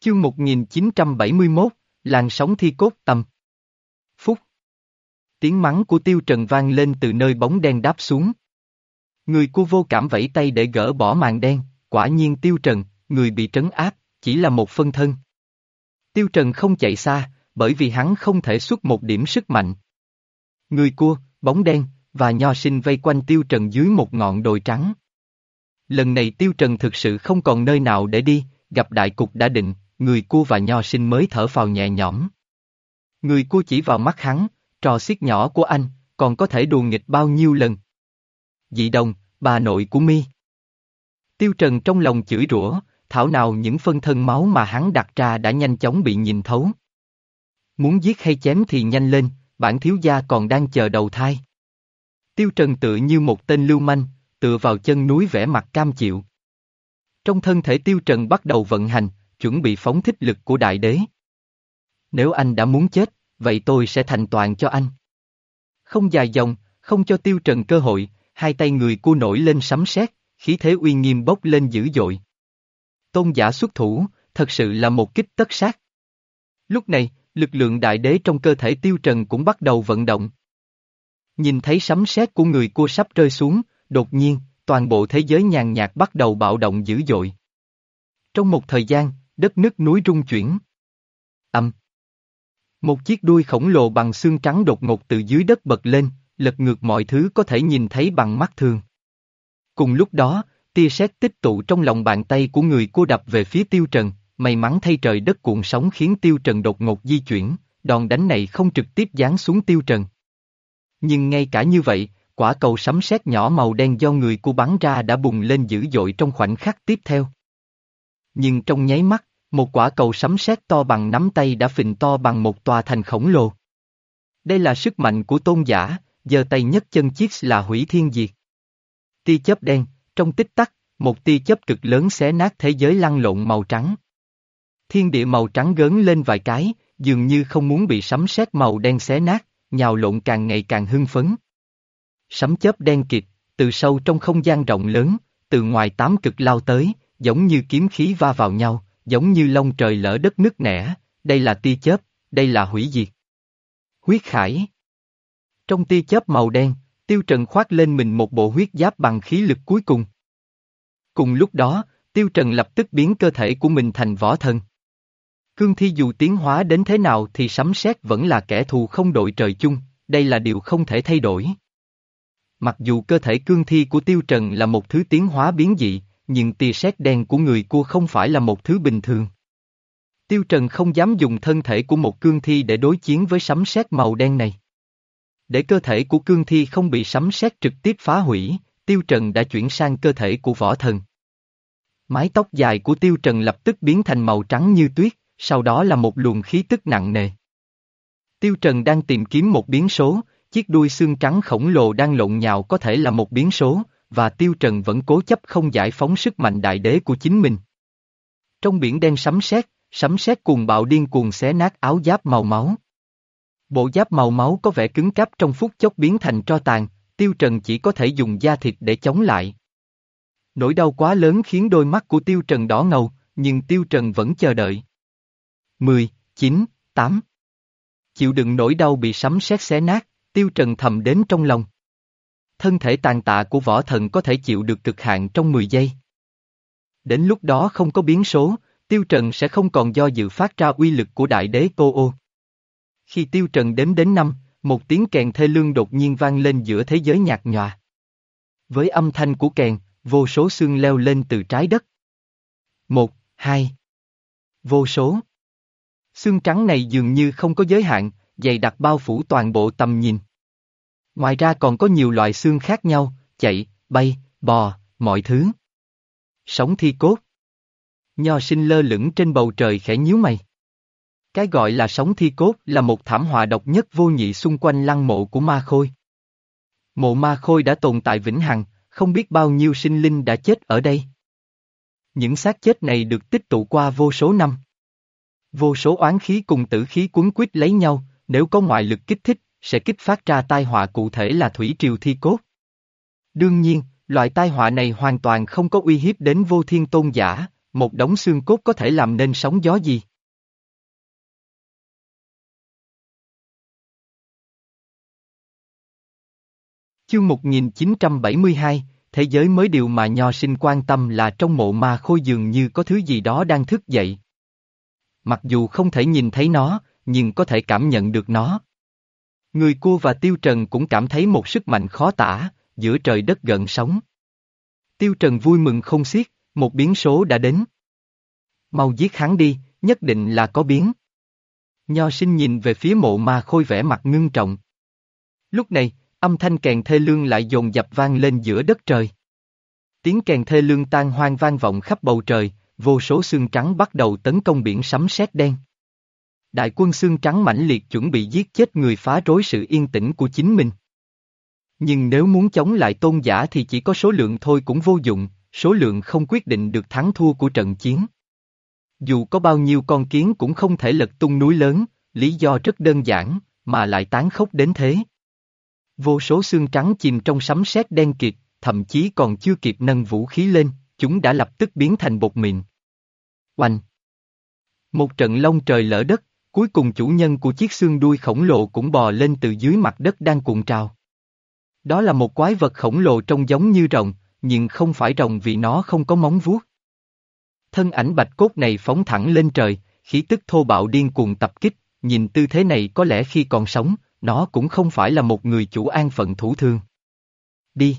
Chương 1971, làn sóng thi cốt tầm Phúc. Tiếng mắng của tiêu trần vang lên từ nơi bóng đen đáp xuống. Người của vô cảm vẫy tay để gỡ bỏ màn đen, quả nhiên tiêu trần, người bị trấn áp, chỉ là một phân thân. Tiêu trần không chạy xa, bởi vì hắn không thể xuất một điểm sức mạnh. Người cua, bóng đen, và nho sinh vây quanh tiêu trần dưới một ngọn đồi trắng. Lần này tiêu trần thực sự không còn nơi nào để đi, gặp đại cục đã định, người cua và nho sinh mới thở phào nhẹ nhõm. Người cua chỉ vào mắt hắn, trò xiết nhỏ của anh, còn có thể đùa nghịch bao nhiêu lần. Dị đồng, bà nội của mi. Tiêu Trần trong lòng chửi rủa, thảo nào những phân thân máu mà hắn đặt ra đã nhanh chóng bị nhìn thấu. Muốn giết hay chém thì nhanh lên, bản thiếu gia còn đang chờ đầu thai. Tiêu Trần tự như một tên lưu manh, tựa vào chân núi vẽ mặt cam chịu. Trong thân thể Tiêu Trần bắt đầu vận hành, chuẩn bị phóng thích lực của đại đế. Nếu anh đã muốn chết, vậy tôi sẽ thành toàn cho anh. Không dài dòng, không cho Tiêu Trần cơ hội, hai tay người cua nổi lên sấm sét, khí thế uy nghiêm bốc lên dữ dội. Tôn giả xuất thủ, thật sự là một kích tất sát. Lúc này, lực lượng đại đế trong cơ thể Tiêu Trần cũng bắt đầu vận động. Nhìn thấy sấm sét của người cua sắp rơi xuống, đột nhiên, toàn bộ thế giới nhàn nhạt bắt đầu bạo động dữ dội. Trong một thời gian, đất nứt núi rung chuyển. Âm. Một chiếc đuôi khổng lồ bằng xương trắng đột ngột từ dưới đất bật lên, lật ngược mọi thứ có thể nhìn thấy bằng mắt thường. Cùng lúc đó, tia sét tích tụ trong lòng bàn tay của người cô đập về phía tiêu trần, may mắn thay trời đất cuộn sóng khiến tiêu trần đột ngột di chuyển, đòn đánh này không trực tiếp giáng xuống tiêu trần. Nhưng ngay cả như vậy, quả cầu sấm sét nhỏ màu đen do người cô bắn ra đã bùng lên dữ dội trong khoảnh khắc tiếp theo. Nhưng trong nháy mắt, một quả cầu sấm sét to bằng nắm tay đã phình to bằng một tòa thành khổng lồ. Đây là sức mạnh của tôn giả, giờ tay nhất chân chiếc là hủy thiên diệt. Tia chớp đen, trong tích tắc, một tia chớp cực lớn xé nát thế giới lăn lộn màu trắng. Thiên địa màu trắng gớn lên vài cái, dường như không muốn bị sấm sét màu đen xé nát, nhào lộn càng ngày càng hưng phấn. Sấm chớp đen kịt, từ sâu trong không gian rộng lớn, từ ngoài tám cực lao tới, giống như kiếm khí va vào nhau, giống như lông trời lỡ đất nứt nẻ, đây là tia chớp, đây là hủy diệt. Huyết khải Trong tia chớp màu đen, Tiêu Trần khoác lên mình một bộ huyết giáp bằng khí lực cuối cùng. Cùng lúc đó, Tiêu Trần lập tức biến cơ thể của mình thành võ thân. Cương thi dù tiến hóa đến thế nào thì sấm sét vẫn là kẻ thù không đội trời chung, đây là điều không thể thay đổi. Mặc dù cơ thể cương thi của Tiêu Trần là một thứ tiến hóa biến dị, nhưng tia sét đen của người cua không phải là một thứ bình thường. Tiêu Trần không dám dùng thân thể của một cương thi để đối chiến với sấm sét màu đen này. Để cơ thể của cương thi không bị sấm sét trực tiếp phá hủy, Tiêu Trần đã chuyển sang cơ thể của võ thần. Mái tóc dài của Tiêu Trần lập tức biến thành màu trắng như tuyết, sau đó là một luồng khí tức nặng nề. Tiêu Trần đang tìm kiếm một biến số, chiếc đuôi xương trắng khổng lồ đang lộn nhào có thể là một biến số, và Tiêu Trần vẫn cố chấp không giải phóng sức mạnh đại đế của chính mình. Trong biển đen sấm sét, sấm sét cuồng bạo điên cuồng xé nát áo giáp màu máu. Bộ giáp màu máu có vẻ cứng cáp trong phút chốc biến thành tro tàn, Tiêu Trần chỉ có thể dùng da thịt để chống lại. Nỗi đau quá lớn khiến đôi mắt của Tiêu Trần đỏ ngầu, nhưng Tiêu Trần vẫn chờ đợi. 10, 9, 8 Chịu đựng nỗi đau bị sấm sét xé nát, Tiêu Trần thầm đến trong lòng. Thân thể tàn tạ của võ thần có thể chịu được cực hạn trong 10 giây. Đến lúc đó không có biến số, Tiêu Trần sẽ không còn do dự phát ra uy lực của đại đế cô ô. Khi Tiêu Trần đếm đến năm, một tiếng kèn thê lương đột nhiên vang lên giữa thế giới nhạt nhòa. Với âm thanh của kèn, vô số xương leo lên từ trái đất. Một, hai. Vô số. Xương trắng này dường như không có giới hạn, dày đặc bao phủ toàn bộ tầm nhìn. Ngoài ra còn có nhiều loại xương khác nhau, chạy, bay, bò, mọi thứ. Sống thi cốt. Nho sinh lơ lửng trên bầu trời khẽ nhíu mày. Cái gọi là sống thi cốt là một thảm họa độc nhất vô nhị xung quanh lăng mộ của ma khôi. Mộ ma khôi đã tồn tại vĩnh hằng, không biết bao nhiêu sinh linh đã chết ở đây. Những xác chết này được tích tụ qua vô số năm. Vô số oán khí cùng tử khí cuốn quýt lấy nhau, nếu có ngoại lực kích thích, sẽ kích phát ra tai họa cụ thể là thủy triều thi cốt. Đương nhiên, loại tai họa này hoàn toàn không có uy hiếp đến vô thiên tôn giả, một đống xương cốt có thể làm nên sóng gió gì? Chương 1972, thế giới mới điều mà nho sinh quan tâm là trong mộ ma khôi dường như có thứ gì đó đang thức dậy. Mặc dù không thể nhìn thấy nó, nhưng có thể cảm nhận được nó. Người cua và Tiêu Trần cũng cảm thấy một sức mạnh khó tả, giữa trời đất gần sóng. Tiêu Trần vui mừng không xiết, một biến số đã đến. Mau giết hắn đi, nhất định là có biến. Nho sinh nhìn về phía mộ ma khôi vẻ mặt ngưng trọng. Lúc này, âm thanh kèn thê lương lại dồn dập vang lên giữa đất trời. Tiếng kèn thê lương tan hoang vang vọng khắp bầu trời, vô số xương trắng bắt đầu tấn công biển sấm sét đen. Đại quân xương trắng mãnh liệt chuẩn bị giết chết người phá rối sự yên tĩnh của chính mình. Nhưng nếu muốn chống lại tôn giả thì chỉ có số lượng thôi cũng vô dụng, số lượng không quyết định được thắng thua của trận chiến. Dù có bao nhiêu con kiến cũng không thể lật tung núi lớn, lý do rất đơn giản, mà lại tán khốc đến thế. Vô số xương trắng chìm trong sấm sét đen kịt, thậm chí còn chưa kịp nâng vũ khí lên, chúng đã lập tức biến thành bột mịn. Oanh! Một trận lông trời lỡ đất, cuối cùng chủ nhân của chiếc xương đuôi khổng lồ cũng bò lên từ dưới mặt đất đang cuộn trào. Đó là một quái vật khổng lồ trông giống như rồng, nhưng không phải rồng vì nó không có móng vuốt. Thân ảnh bạch cốt này phóng thẳng lên trời, khí tức thô bạo điên cuồng tập kích, nhìn tư thế này có lẽ khi còn sống, nó cũng không phải là một người chủ an phận thủ thương. Đi!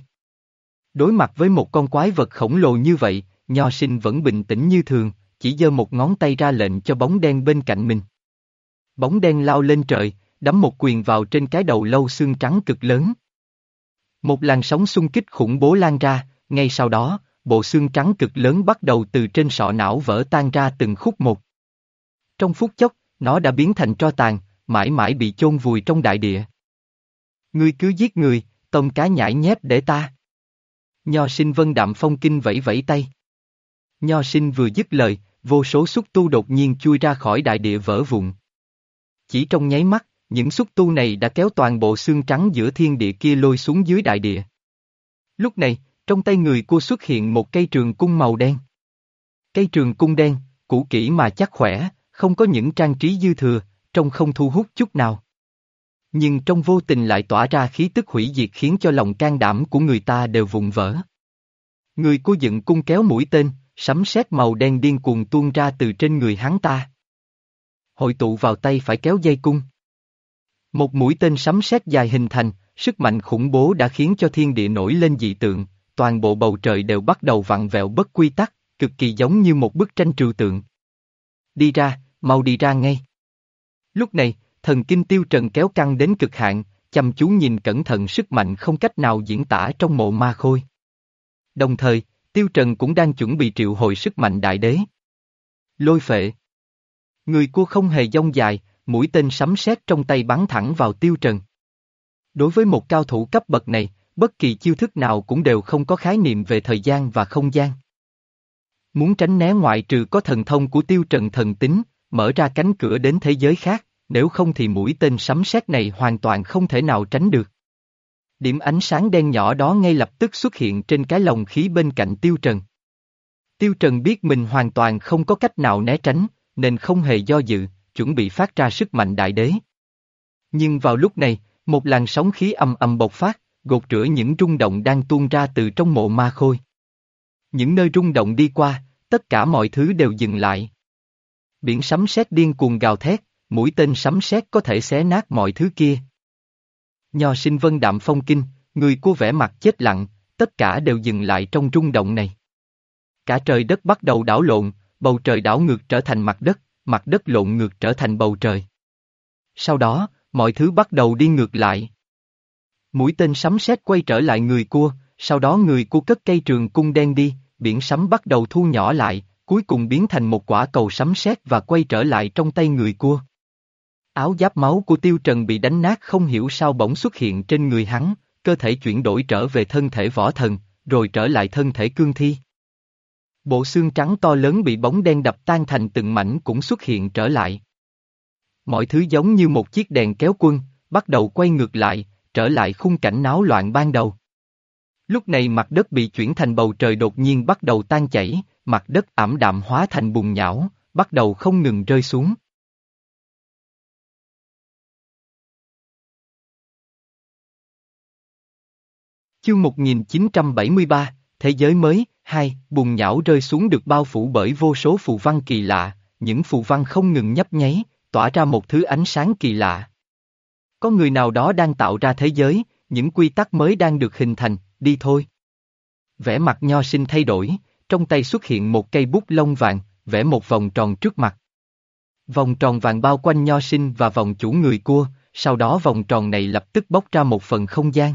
Đối mặt với một con quái vật khổng lồ như vậy, Nho sinh vẫn bình tĩnh như thường, chỉ giơ một ngón tay ra lệnh cho bóng đen bên cạnh mình. Bóng đen lao lên trời, đấm một quyền vào trên cái đầu lâu xương trắng cực lớn. Một làn sóng xung kích khủng bố lan ra, ngay sau đó, bộ xương trắng cực lớn bắt đầu từ trên sọ não vỡ tan ra từng khúc một. Trong phút chốc, nó đã biến thành tro tàn, mãi mãi bị chôn vùi trong đại địa. Ngươi cứ giết người, tôm cá nhảy nhép để ta. Nho sinh vân đạm phong kinh vẫy vẫy tay. Nho sinh vừa dứt lời, vô số xúc tu đột nhiên chui ra khỏi đại địa vỡ vụn. Chỉ trong nháy mắt, những xúc tu này đã kéo toàn bộ xương trắng giữa thiên địa kia lôi xuống dưới đại địa. Lúc này, trong tay người cô xuất hiện một cây trường cung màu đen. Cây trường cung đen, cũ kỹ mà chắc khỏe, không có những trang trí dư thừa, trông không thu hút chút nào. Nhưng trong vô tình lại tỏa ra khí tức hủy diệt khiến cho lòng can đảm của người ta đều vụn vỡ. Người cô dựng cung kéo mũi tên, sấm sét màu đen điên cuồng tuôn ra từ trên người hắn ta. Hội tụ vào tay phải kéo dây cung. Một mũi tên sấm sét dài hình thành, sức mạnh khủng bố đã khiến cho thiên địa nổi lên dị tượng, toàn bộ bầu trời đều bắt đầu vặn vẹo bất quy tắc, cực kỳ giống như một bức tranh trừu tượng. Đi ra, mau đi ra ngay. Lúc này, thần kinh tiêu trần kéo căng đến cực hạn, chăm chú nhìn cẩn thận sức mạnh không cách nào diễn tả trong mộ ma khôi. Đồng thời, tiêu trần cũng đang chuẩn bị triệu hồi sức mạnh đại đế. Lôi phệ. Người cua không hề dông dài, mũi tên sấm sét trong tay bắn thẳng vào tiêu trần. Đối với một cao thủ cấp bậc này, bất kỳ chiêu thức nào cũng đều không có khái niệm về thời gian và không gian. Muốn tránh né ngoại trừ có thần thông của tiêu trần thần tính, mở ra cánh cửa đến thế giới khác, nếu không thì mũi tên sấm sét này hoàn toàn không thể nào tránh được. Điểm ánh sáng đen nhỏ đó ngay lập tức xuất hiện trên cái lồng khí bên cạnh Tiêu Trần. Tiêu Trần biết mình hoàn toàn không có cách nào né tránh, nên không hề do dự, chuẩn bị phát ra sức mạnh đại đế. Nhưng vào lúc này, một làn sóng khí âm âm bộc phát, gột rửa những rung động đang tuôn ra từ trong mộ ma khôi. Những nơi rung động đi qua, tất cả mọi thứ đều dừng lại. Biển sấm sét điên cuồng gào thét, mũi tên sấm sét có thể xé nát mọi thứ kia. Nho sinh vân đạm phong kinh, người của vẻ mặt chết lặng, tất cả đều dừng lại trong rung động này. Cả trời đất bắt đầu đảo lộn, bầu trời đảo ngược trở thành mặt đất, mặt đất lộn ngược trở thành bầu trời. Sau đó, mọi thứ bắt đầu đi ngược lại. Mũi tên sấm sét quay trở lại người cua, sau đó người cua cất cây trường cung đen đi, biển sấm bắt đầu thu nhỏ lại, cuối cùng biến thành một quả cầu sấm sét và quay trở lại trong tay người cua. Áo giáp máu của Tiêu Trần bị đánh nát không hiểu sao bỗng xuất hiện trên người hắn, cơ thể chuyển đổi trở về thân thể võ thần, rồi trở lại thân thể cương thi. Bộ xương trắng to lớn bị bóng đen đập tan thành từng mảnh cũng xuất hiện trở lại. Mọi thứ giống như một chiếc đèn kéo quân, bắt đầu quay ngược lại, trở lại khung cảnh náo loạn ban đầu. Lúc này mặt đất bị chuyển thành bầu trời đột nhiên bắt đầu tan chảy, mặt đất ảm đạm hóa thành bùn nhão, bắt đầu không ngừng rơi xuống. Chương 1973, Thế giới mới, hai, bùn nhão rơi xuống được bao phủ bởi vô số phù văn kỳ lạ, những phù văn không ngừng nhấp nháy, tỏa ra một thứ ánh sáng kỳ lạ. Có người nào đó đang tạo ra thế giới, những quy tắc mới đang được hình thành, đi thôi. Vẽ mặt nho sinh thay đổi, trong tay xuất hiện một cây bút lông vàng, vẽ một vòng tròn trước mặt. Vòng tròn vàng bao quanh nho sinh và vòng chủ người cua, sau đó vòng tròn này lập tức bóc ra một phần không gian.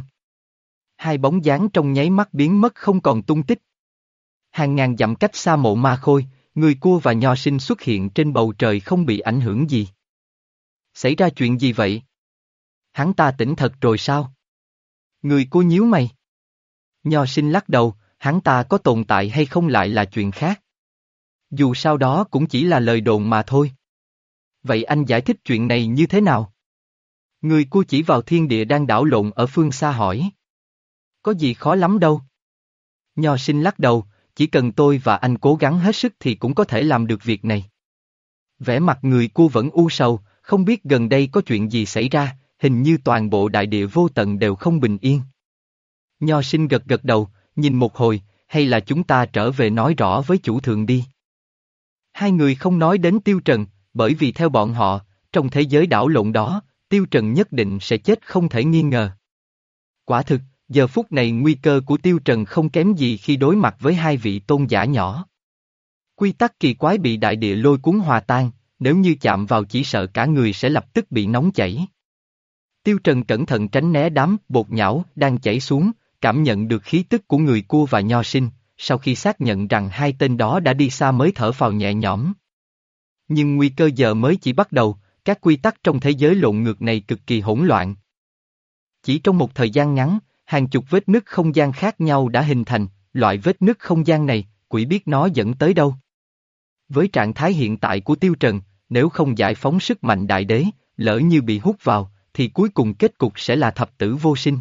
Hai bóng dáng trong nháy mắt biến mất không còn tung tích. Hàng ngàn dặm cách xa mộ ma khôi, người cua và nho sinh xuất hiện trên bầu trời không bị ảnh hưởng gì. Xảy ra chuyện gì vậy? Hắn ta tỉnh thật rồi sao? Người cua nhíu mày. Nho sinh lắc đầu, hắn ta có tồn tại hay không lại là chuyện khác. Dù sao đó cũng chỉ là lời đồn mà thôi. Vậy anh giải thích chuyện này như thế nào? Người cua chỉ vào thiên địa đang đảo lộn ở phương xa hỏi. Có gì khó lắm đâu. Nho sinh lắc đầu, chỉ cần tôi và anh cố gắng hết sức thì cũng có thể làm được việc này. Vẻ mặt người cua vẫn u sầu, không biết gần đây có chuyện gì xảy ra, hình như toàn bộ đại địa vô tận đều không bình yên. Nho sinh gật gật đầu, nhìn một hồi, hay là chúng ta trở về nói rõ với chủ thượng đi. Hai người không nói đến Tiêu Trần, bởi vì theo bọn họ, trong thế giới đảo lộn đó, Tiêu Trần nhất định sẽ chết không thể nghi ngờ. Quả thực, giờ phút này nguy cơ của Tiêu Trần không kém gì khi đối mặt với hai vị tôn giả nhỏ. Quy tắc kỳ quái bị đại địa lôi cuốn hòa tan, nếu như chạm vào chỉ sợ cả người sẽ lập tức bị nóng chảy. Tiêu Trần cẩn thận tránh né đám bột nhão đang chảy xuống, cảm nhận được khí tức của người cua và nho sinh, sau khi xác nhận rằng hai tên đó đã đi xa mới thở phào nhẹ nhõm. Nhưng nguy cơ giờ mới chỉ bắt đầu, các quy tắc trong thế giới lộn ngược này cực kỳ hỗn loạn. Chỉ trong một thời gian ngắn, hàng chục vết nứt không gian khác nhau đã hình thành, loại vết nứt không gian này, quỷ biết nó dẫn tới đâu. Với trạng thái hiện tại của Tiêu Trần, nếu không giải phóng sức mạnh đại đế, lỡ như bị hút vào, thì cuối cùng kết cục sẽ là thập tử vô sinh.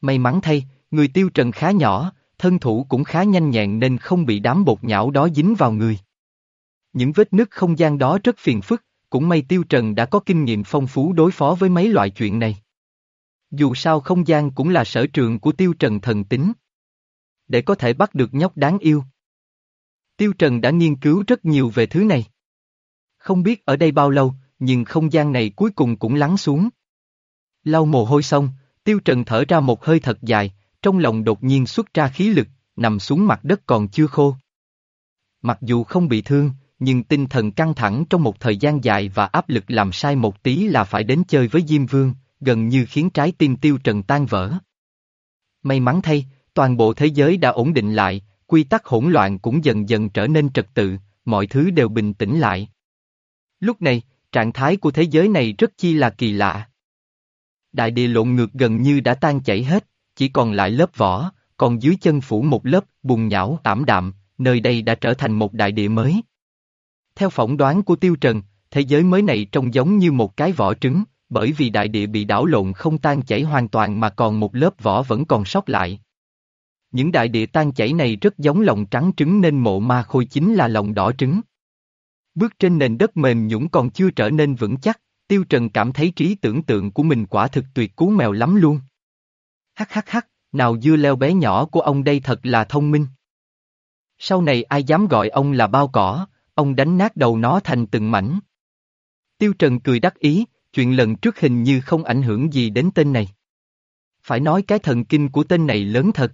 May mắn thay, người Tiêu Trần khá nhỏ, thân thủ cũng khá nhanh nhẹn nên không bị đám bột nhão đó dính vào người. Những vết nứt không gian đó rất phiền phức, cũng may Tiêu Trần đã có kinh nghiệm phong phú đối phó với mấy loại chuyện này. Dù sao không gian cũng là sở trường của Tiêu Trần thần tính. Để có thể bắt được nhóc đáng yêu. Tiêu Trần đã nghiên cứu rất nhiều về thứ này. Không biết ở đây bao lâu, nhưng không gian này cuối cùng cũng lắng xuống. Lau mồ hôi xong, Tiêu Trần thở ra một hơi thật dài, trong lòng đột nhiên xuất ra khí lực, nằm xuống mặt đất còn chưa khô. Mặc dù không bị thương, nhưng tinh thần căng thẳng trong một thời gian dài và áp lực làm sai một tí là phải đến chơi với Diêm Vương, gần như khiến trái tim Tiêu Trần tan vỡ. May mắn thay, toàn bộ thế giới đã ổn định lại, quy tắc hỗn loạn cũng dần dần trở nên trật tự, mọi thứ đều bình tĩnh lại. Lúc này, trạng thái của thế giới này rất chi là kỳ lạ. Đại địa lộn ngược gần như đã tan chảy hết, chỉ còn lại lớp vỏ, còn dưới chân phủ một lớp bùn nhão ảm đạm, nơi đây đã trở thành một đại địa mới. Theo phỏng đoán của Tiêu Trần, thế giới mới này trông giống như một cái vỏ trứng, bởi vì đại địa bị đảo lộn không tan chảy hoàn toàn mà còn một lớp vỏ vẫn còn sót lại. Những đại địa tan chảy này rất giống lòng trắng trứng nên mộ ma khôi chính là lòng đỏ trứng. Bước trên nền đất mềm nhũng còn chưa trở nên vững chắc, Tiêu Trần cảm thấy trí tưởng tượng của mình quả thực tuyệt cú mèo lắm luôn. Hắc hắc hắc, nào dưa leo bé nhỏ của ông đây thật là thông minh. Sau này ai dám gọi ông là bao cỏ, ông đánh nát đầu nó thành từng mảnh. Tiêu Trần cười đắc ý, chuyện lần trước hình như không ảnh hưởng gì đến tên này. Phải nói cái thần kinh của tên này lớn thật.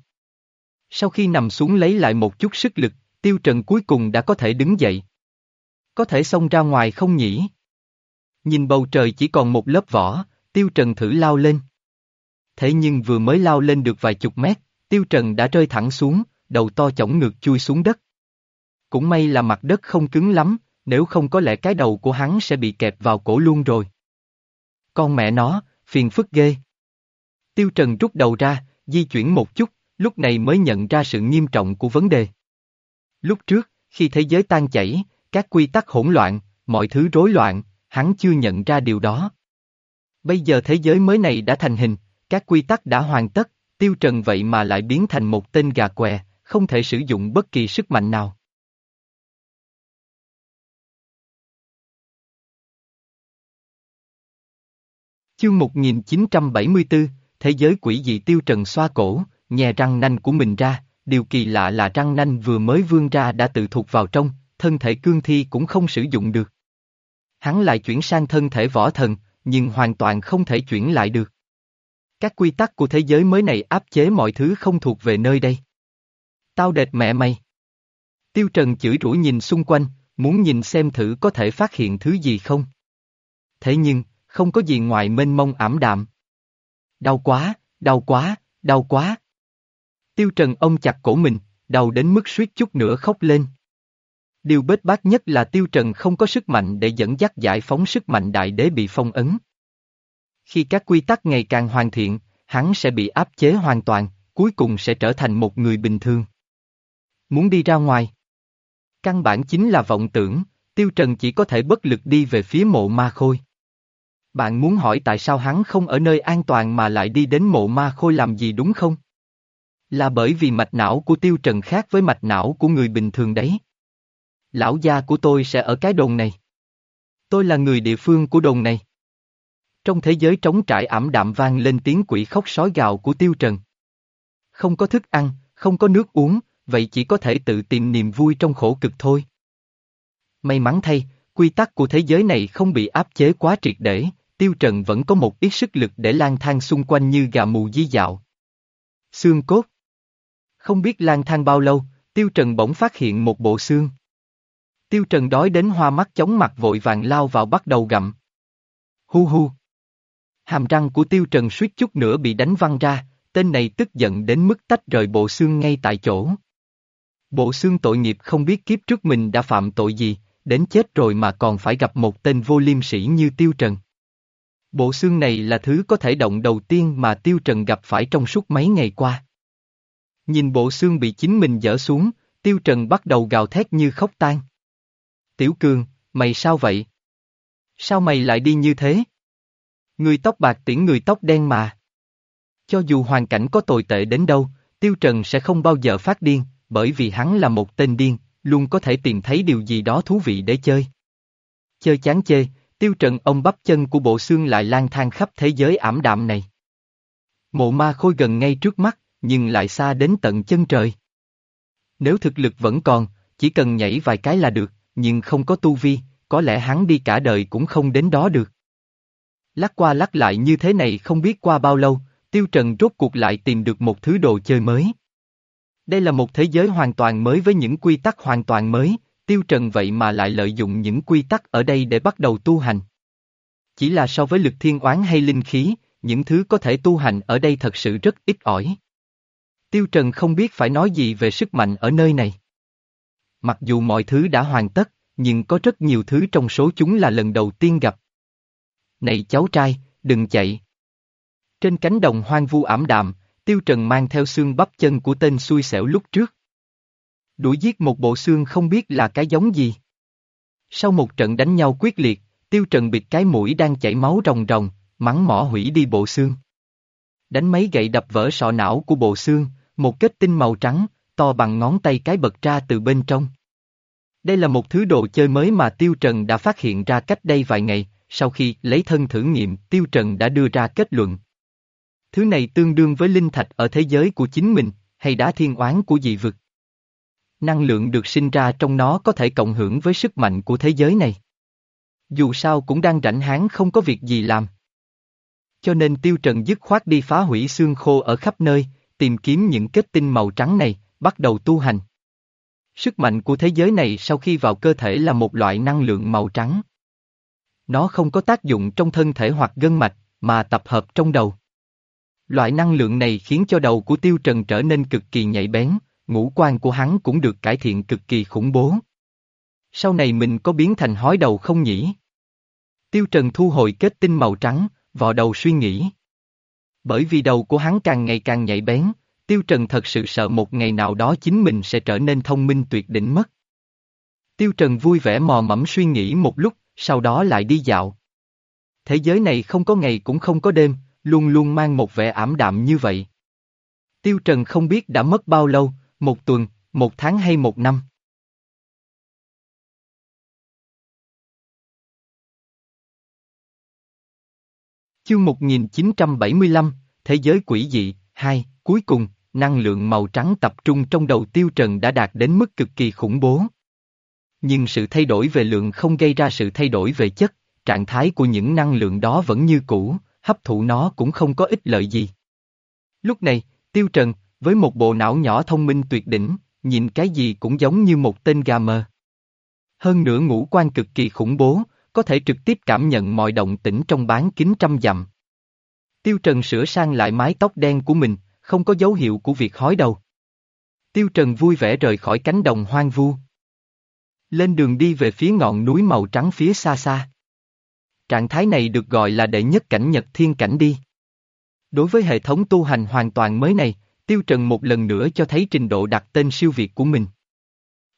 Sau khi nằm xuống lấy lại một chút sức lực, Tiêu Trần cuối cùng đã có thể đứng dậy. Có thể xông ra ngoài không nhỉ? Nhìn bầu trời chỉ còn một lớp vỏ, Tiêu Trần thử lao lên. Thế nhưng vừa mới lao lên được vài chục mét, Tiêu Trần đã rơi thẳng xuống, đầu to chổng ngược chui xuống đất. Cũng may là mặt đất không cứng lắm, nếu không có lẽ cái đầu của hắn sẽ bị kẹp vào cổ luôn rồi. Con mẹ nó, phiền phức ghê. Tiêu Trần rút đầu ra, di chuyển một chút, lúc này mới nhận ra sự nghiêm trọng của vấn đề. Lúc trước, khi thế giới tan chảy, các quy tắc hỗn loạn, mọi thứ rối loạn, hắn chưa nhận ra điều đó. Bây giờ thế giới mới này đã thành hình, các quy tắc đã hoàn tất, tiêu trần vậy mà lại biến thành một tên gà què, không thể sử dụng bất kỳ sức mạnh nào. Chương 1974, Thế giới quỷ dị tiêu trần xoa cổ, nhè răng nanh của mình ra, điều kỳ lạ là răng nanh vừa mới vươn ra đã tự thuộc vào trong, thân thể cương thi cũng không sử dụng được. Hắn lại chuyển sang thân thể võ thần, nhưng hoàn toàn không thể chuyển lại được. Các quy tắc của thế giới mới này áp chế mọi thứ không thuộc về nơi đây. Tao đệt mẹ mày. Tiêu Trần chửi rủa nhìn xung quanh, muốn nhìn xem thử có thể phát hiện thứ gì không. Thế nhưng, không có gì ngoài mênh mông ảm đạm. Đau quá, đau quá, đau quá. Tiêu Trần ông chặt cổ mình, đau đến mức suýt chút nữa khóc lên. Điều bết bát nhất là Tiêu Trần không có sức mạnh để dẫn dắt giải phóng sức mạnh đại đế bị phong ấn. Khi các quy tắc ngày càng hoàn thiện, hắn sẽ bị áp chế hoàn toàn, cuối cùng sẽ trở thành một người bình thường. Muốn đi ra ngoài. Căn bản chính là vọng tưởng, Tiêu Trần chỉ có thể bất lực đi về phía mộ ma khôi. Bạn muốn hỏi tại sao hắn không ở nơi an toàn mà lại đi đến mộ ma khôi làm gì đúng không? Là bởi vì mạch não của Tiêu Trần khác với mạch não của người bình thường đấy. Lão gia của tôi sẽ ở cái đồn này. Tôi là người địa phương của đồn này. Trong thế giới trống trải ảm đạm vang lên tiếng quỷ khóc sói gào của Tiêu Trần. Không có thức ăn, không có nước uống, vậy chỉ có thể tự tìm niềm vui trong khổ cực thôi. May mắn thay, quy tắc của thế giới này không bị áp chế quá triệt để, Tiêu Trần vẫn có một ít sức lực để lang thang xung quanh như gà mù di dạo. Xương cốt Không biết lang thang bao lâu, Tiêu Trần bỗng phát hiện một bộ xương. Tiêu Trần đói đến hoa mắt chóng mặt vội vàng lao vào bắt đầu gặm. Hu hu. Hàm răng của Tiêu Trần suýt chút nữa bị đánh văng ra, tên này tức giận đến mức tách rời bộ xương ngay tại chỗ. Bộ xương tội nghiệp không biết kiếp trước mình đã phạm tội gì, đến chết rồi mà còn phải gặp một tên vô liêm sĩ như Tiêu Trần. Bộ xương này là thứ có thể động đầu tiên mà Tiêu Trần gặp phải trong suốt mấy ngày qua. Nhìn bộ xương bị chính mình dỡ xuống, Tiêu Trần bắt đầu gào thét như khóc tan. Tiểu Cường, mày sao vậy? Sao mày lại đi như thế? Người tóc bạc tiễn người tóc đen mà. Cho dù hoàn cảnh có tồi tệ đến đâu, Tiêu Trần sẽ không bao giờ phát điên, bởi vì hắn là một tên điên, luôn có thể tìm thấy điều gì đó thú vị để chơi. Chơi chán chê, Tiêu Trần ông bắp chân của bộ xương lại lang thang khắp thế giới ảm đạm này. Mộ ma khôi gần ngay trước mắt, nhưng lại xa đến tận chân trời. Nếu thực lực vẫn còn, chỉ cần nhảy vài cái là được, nhưng không có tu vi, có lẽ hắn đi cả đời cũng không đến đó được. Lắc qua lắc lại như thế này không biết qua bao lâu, Tiêu Trần rốt cuộc lại tìm được một thứ đồ chơi mới. Đây là một thế giới hoàn toàn mới với những quy tắc hoàn toàn mới, Tiêu Trần vậy mà lại lợi dụng những quy tắc ở đây để bắt đầu tu hành. Chỉ là so với lực thiên oán hay linh khí, những thứ có thể tu hành ở đây thật sự rất ít ỏi. Tiêu Trần không biết phải nói gì về sức mạnh ở nơi này. Mặc dù mọi thứ đã hoàn tất, nhưng có rất nhiều thứ trong số chúng là lần đầu tiên gặp. Này cháu trai, đừng chạy. Trên cánh đồng hoang vu ảm đạm, Tiêu Trần mang theo xương bắp chân của tên xui xẻo lúc trước. Đuổi giết một bộ xương không biết là cái giống gì. Sau một trận đánh nhau quyết liệt, Tiêu Trần bịt cái mũi đang chảy máu ròng ròng, mắng mỏ hủy đi bộ xương. Đánh mấy gậy đập vỡ sọ não của bộ xương, một kết tinh màu trắng, to bằng ngón tay cái bật ra từ bên trong. Đây là một thứ đồ chơi mới mà Tiêu Trần đã phát hiện ra cách đây vài ngày, sau khi lấy thân thử nghiệm Tiêu Trần đã đưa ra kết luận. Thứ này tương đương với linh thạch ở thế giới của chính mình, hay đá thiên oán của dị vực. Năng lượng được sinh ra trong nó có thể cộng hưởng với sức mạnh của thế giới này. Dù sao cũng đang rảnh háng không có việc gì làm. Cho nên Tiêu Trần dứt khoát đi phá hủy xương khô ở khắp nơi, tìm kiếm những kết tinh màu trắng này, bắt đầu tu hành. Sức mạnh của thế giới này sau khi vào cơ thể là một loại năng lượng màu trắng. Nó không có tác dụng trong thân thể hoặc gân mạch, mà tập hợp trong đầu. Loại năng lượng này khiến cho đầu của Tiêu Trần trở nên cực kỳ nhạy bén, ngũ quan của hắn cũng được cải thiện cực kỳ khủng bố. Sau này mình có biến thành hói đầu không nhỉ? Tiêu Trần thu hồi kết tinh màu trắng, vò đầu suy nghĩ. Bởi vì đầu của hắn càng ngày càng nhạy bén, Tiêu Trần thật sự sợ một ngày nào đó chính mình sẽ trở nên thông minh tuyệt đỉnh mất. Tiêu Trần vui vẻ mò mẫm suy nghĩ một lúc, sau đó lại đi dạo. Thế giới này không có ngày cũng không có đêm, luôn luôn mang một vẻ ảm đạm như vậy. Tiêu Trần không biết đã mất bao lâu, một tuần, một tháng hay một năm. Chương 1975, Thế giới quỷ dị, 2, cuối cùng, năng lượng màu trắng tập trung trong đầu tiêu trần đã đạt đến mức cực kỳ khủng bố. Nhưng sự thay đổi về lượng không gây ra sự thay đổi về chất, trạng thái của những năng lượng đó vẫn như cũ, hấp thụ nó cũng không có ích lợi gì. Lúc này, tiêu trần, với một bộ não nhỏ thông minh tuyệt đỉnh, nhìn cái gì cũng giống như một tên gà mờ. Hơn nữa ngũ quan cực kỳ khủng bố, có thể trực tiếp cảm nhận mọi động tĩnh trong bán kính trăm dặm. Tiêu Trần sửa sang lại mái tóc đen của mình, không có dấu hiệu của việc hói đầu. Tiêu Trần vui vẻ rời khỏi cánh đồng hoang vu. Lên đường đi về phía ngọn núi màu trắng phía xa xa. Trạng thái này được gọi là đệ nhất cảnh nhật thiên cảnh đi. Đối với hệ thống tu hành hoàn toàn mới này, Tiêu Trần một lần nữa cho thấy trình độ đặt tên siêu việt của mình.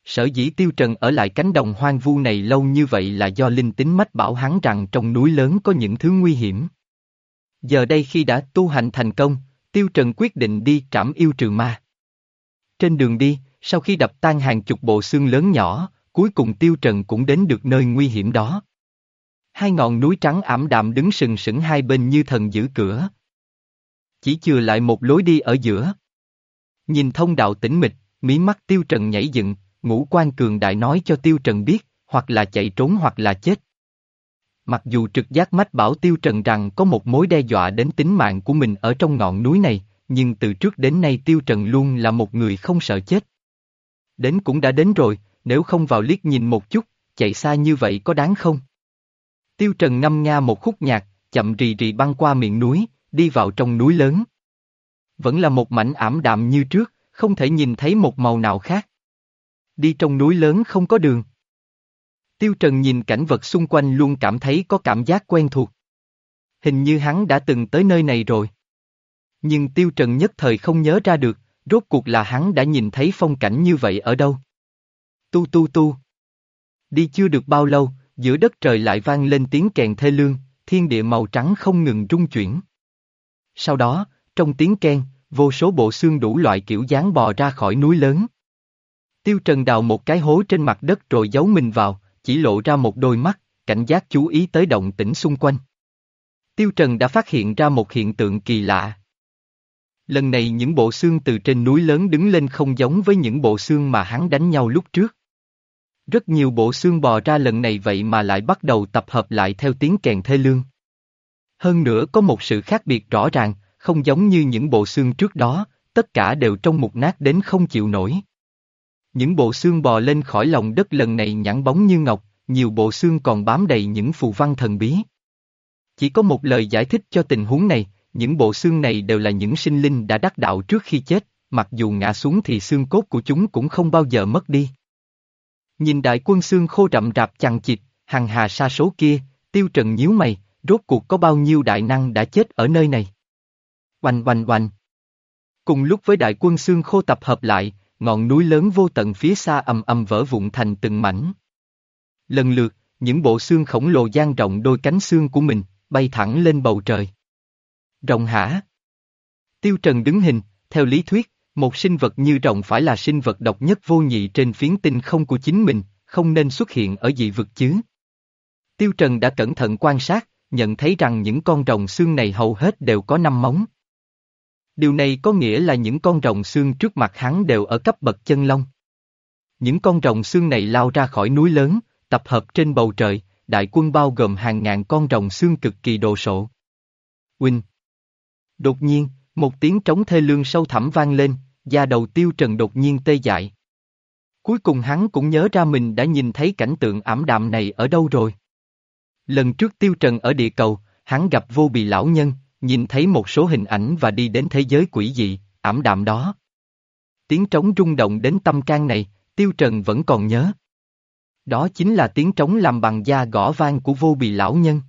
Sở dĩ Tiêu Trần ở lại cánh đồng hoang vu này lâu như vậy là do linh tính mách bảo hắn rằng trong núi lớn có những thứ nguy hiểm. Giờ đây khi đã tu hành thành công, Tiêu Trần quyết định đi trảm yêu trừ ma. Trên đường đi, sau khi đập tan hàng chục bộ xương lớn nhỏ, cuối cùng Tiêu Trần cũng đến được nơi nguy hiểm đó. Hai ngọn núi trắng ảm đạm đứng sừng sững hai bên như thần giữ cửa. Chỉ chừa lại một lối đi ở giữa. Nhìn thông đạo tĩnh mịch, mí mắt Tiêu Trần nhảy dựng, ngũ quan cường đại nói cho Tiêu Trần biết, hoặc là chạy trốn hoặc là chết. Mặc dù trực giác mách bảo Tiêu Trần rằng có một mối đe dọa đến tính mạng của mình ở trong ngọn núi này, nhưng từ trước đến nay Tiêu Trần luôn là một người không sợ chết. Đến cũng đã đến rồi, nếu không vào liếc nhìn một chút, chạy xa như vậy có đáng không? Tiêu Trần ngâm nga một khúc nhạc, chậm rì rì băng qua miệng núi, đi vào trong núi lớn. Vẫn là một mảnh ảm đạm như trước, không thể nhìn thấy một màu nào khác. Đi trong núi lớn không có đường. Tiêu Trần nhìn cảnh vật xung quanh luôn cảm thấy có cảm giác quen thuộc. Hình như hắn đã từng tới nơi này rồi. Nhưng Tiêu Trần nhất thời không nhớ ra được, rốt cuộc là hắn đã nhìn thấy phong cảnh như vậy ở đâu. Tu tu tu. Đi chưa được bao lâu, giữa đất trời lại vang lên tiếng kèn thê lương, thiên địa màu trắng không ngừng rung chuyển. Sau đó, trong tiếng kèn, vô số bộ xương đủ loại kiểu dáng bò ra khỏi núi lớn. Tiêu Trần đào một cái hố trên mặt đất rồi giấu mình vào, chỉ lộ ra một đôi mắt, cảnh giác chú ý tới động tĩnh xung quanh. Tiêu Trần đã phát hiện ra một hiện tượng kỳ lạ. Lần này những bộ xương từ trên núi lớn đứng lên không giống với những bộ xương mà hắn đánh nhau lúc trước. Rất nhiều bộ xương bò ra lần này vậy mà lại bắt đầu tập hợp lại theo tiếng kèn thê lương. Hơn nữa có một sự khác biệt rõ ràng, không giống như những bộ xương trước đó, tất cả đều trong một nát đến không chịu nổi. Những bộ xương bò lên khỏi lòng đất lần này nhẵn bóng như ngọc, nhiều bộ xương còn bám đầy những phù văn thần bí. Chỉ có một lời giải thích cho tình huống này, những bộ xương này đều là những sinh linh đã đắc đạo trước khi chết, mặc dù ngã xuống thì xương cốt của chúng cũng không bao giờ mất đi. Nhìn đại quân xương khô rậm rạp chằng chịt, hàng hà sa số kia, tiêu trần nhíu mày, rốt cuộc có bao nhiêu đại năng đã chết ở nơi này. Oanh oanh oanh. Cùng lúc với đại quân xương khô tập hợp lại, ngọn núi lớn vô tận phía xa ầm ầm vỡ vụn thành từng mảnh. Lần lượt, những bộ xương khổng lồ dang rộng đôi cánh xương của mình, bay thẳng lên bầu trời. Rồng hả? Tiêu Trần đứng hình, theo lý thuyết, một sinh vật như rồng phải là sinh vật độc nhất vô nhị trên phiến tinh không của chính mình, không nên xuất hiện ở dị vực chứ. Tiêu Trần đã cẩn thận quan sát, nhận thấy rằng những con rồng xương này hầu hết đều có năm móng. Điều này có nghĩa là những con rồng xương trước mặt hắn đều ở cấp bậc chân long. Những con rồng xương này lao ra khỏi núi lớn, tập hợp trên bầu trời, đại quân bao gồm hàng ngàn con rồng xương cực kỳ đồ sộ. Win. Đột nhiên, một tiếng trống thê lương sâu thẳm vang lên, da đầu tiêu trần đột nhiên tê dại. Cuối cùng hắn cũng nhớ ra mình đã nhìn thấy cảnh tượng ảm đạm này ở đâu rồi. Lần trước tiêu trần ở địa cầu, hắn gặp vô bì lão nhân, nhìn thấy một số hình ảnh và đi đến thế giới quỷ dị, ảm đạm đó. Tiếng trống rung động đến tâm can này, Tiêu Trần vẫn còn nhớ. Đó chính là tiếng trống làm bằng da gõ vang của vô bì lão nhân.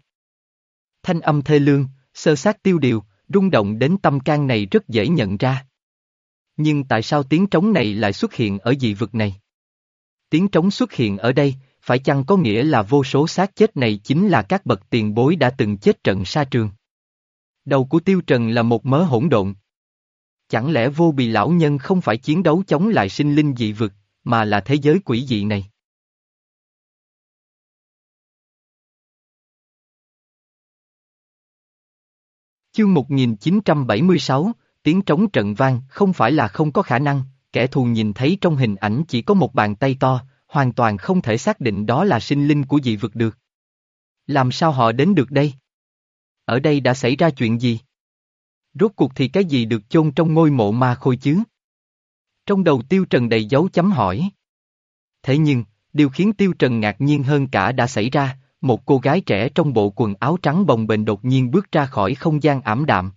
Thanh âm thê lương, sơ sát tiêu điều, rung động đến tâm can này rất dễ nhận ra. Nhưng tại sao tiếng trống này lại xuất hiện ở dị vực này? Tiếng trống xuất hiện ở đây, phải chăng có nghĩa là vô số xác chết này chính là các bậc tiền bối đã từng chết trận sa trường? Đầu của Tiêu Trần là một mớ hỗn độn. Chẳng lẽ vô bì lão nhân không phải chiến đấu chống lại sinh linh dị vực, mà là thế giới quỷ dị này? Chương 1976, tiếng trống trận vang không phải là không có khả năng, kẻ thù nhìn thấy trong hình ảnh chỉ có một bàn tay to, hoàn toàn không thể xác định đó là sinh linh của dị vực được. Làm sao họ đến được đây? Ở đây đã xảy ra chuyện gì? Rốt cuộc thì cái gì được chôn trong ngôi mộ ma khôi chứ? Trong đầu Tiêu Trần đầy dấu chấm hỏi. Thế nhưng, điều khiến Tiêu Trần ngạc nhiên hơn cả đã xảy ra, một cô gái trẻ trong bộ quần áo trắng bồng bềnh đột nhiên bước ra khỏi không gian ảm đạm.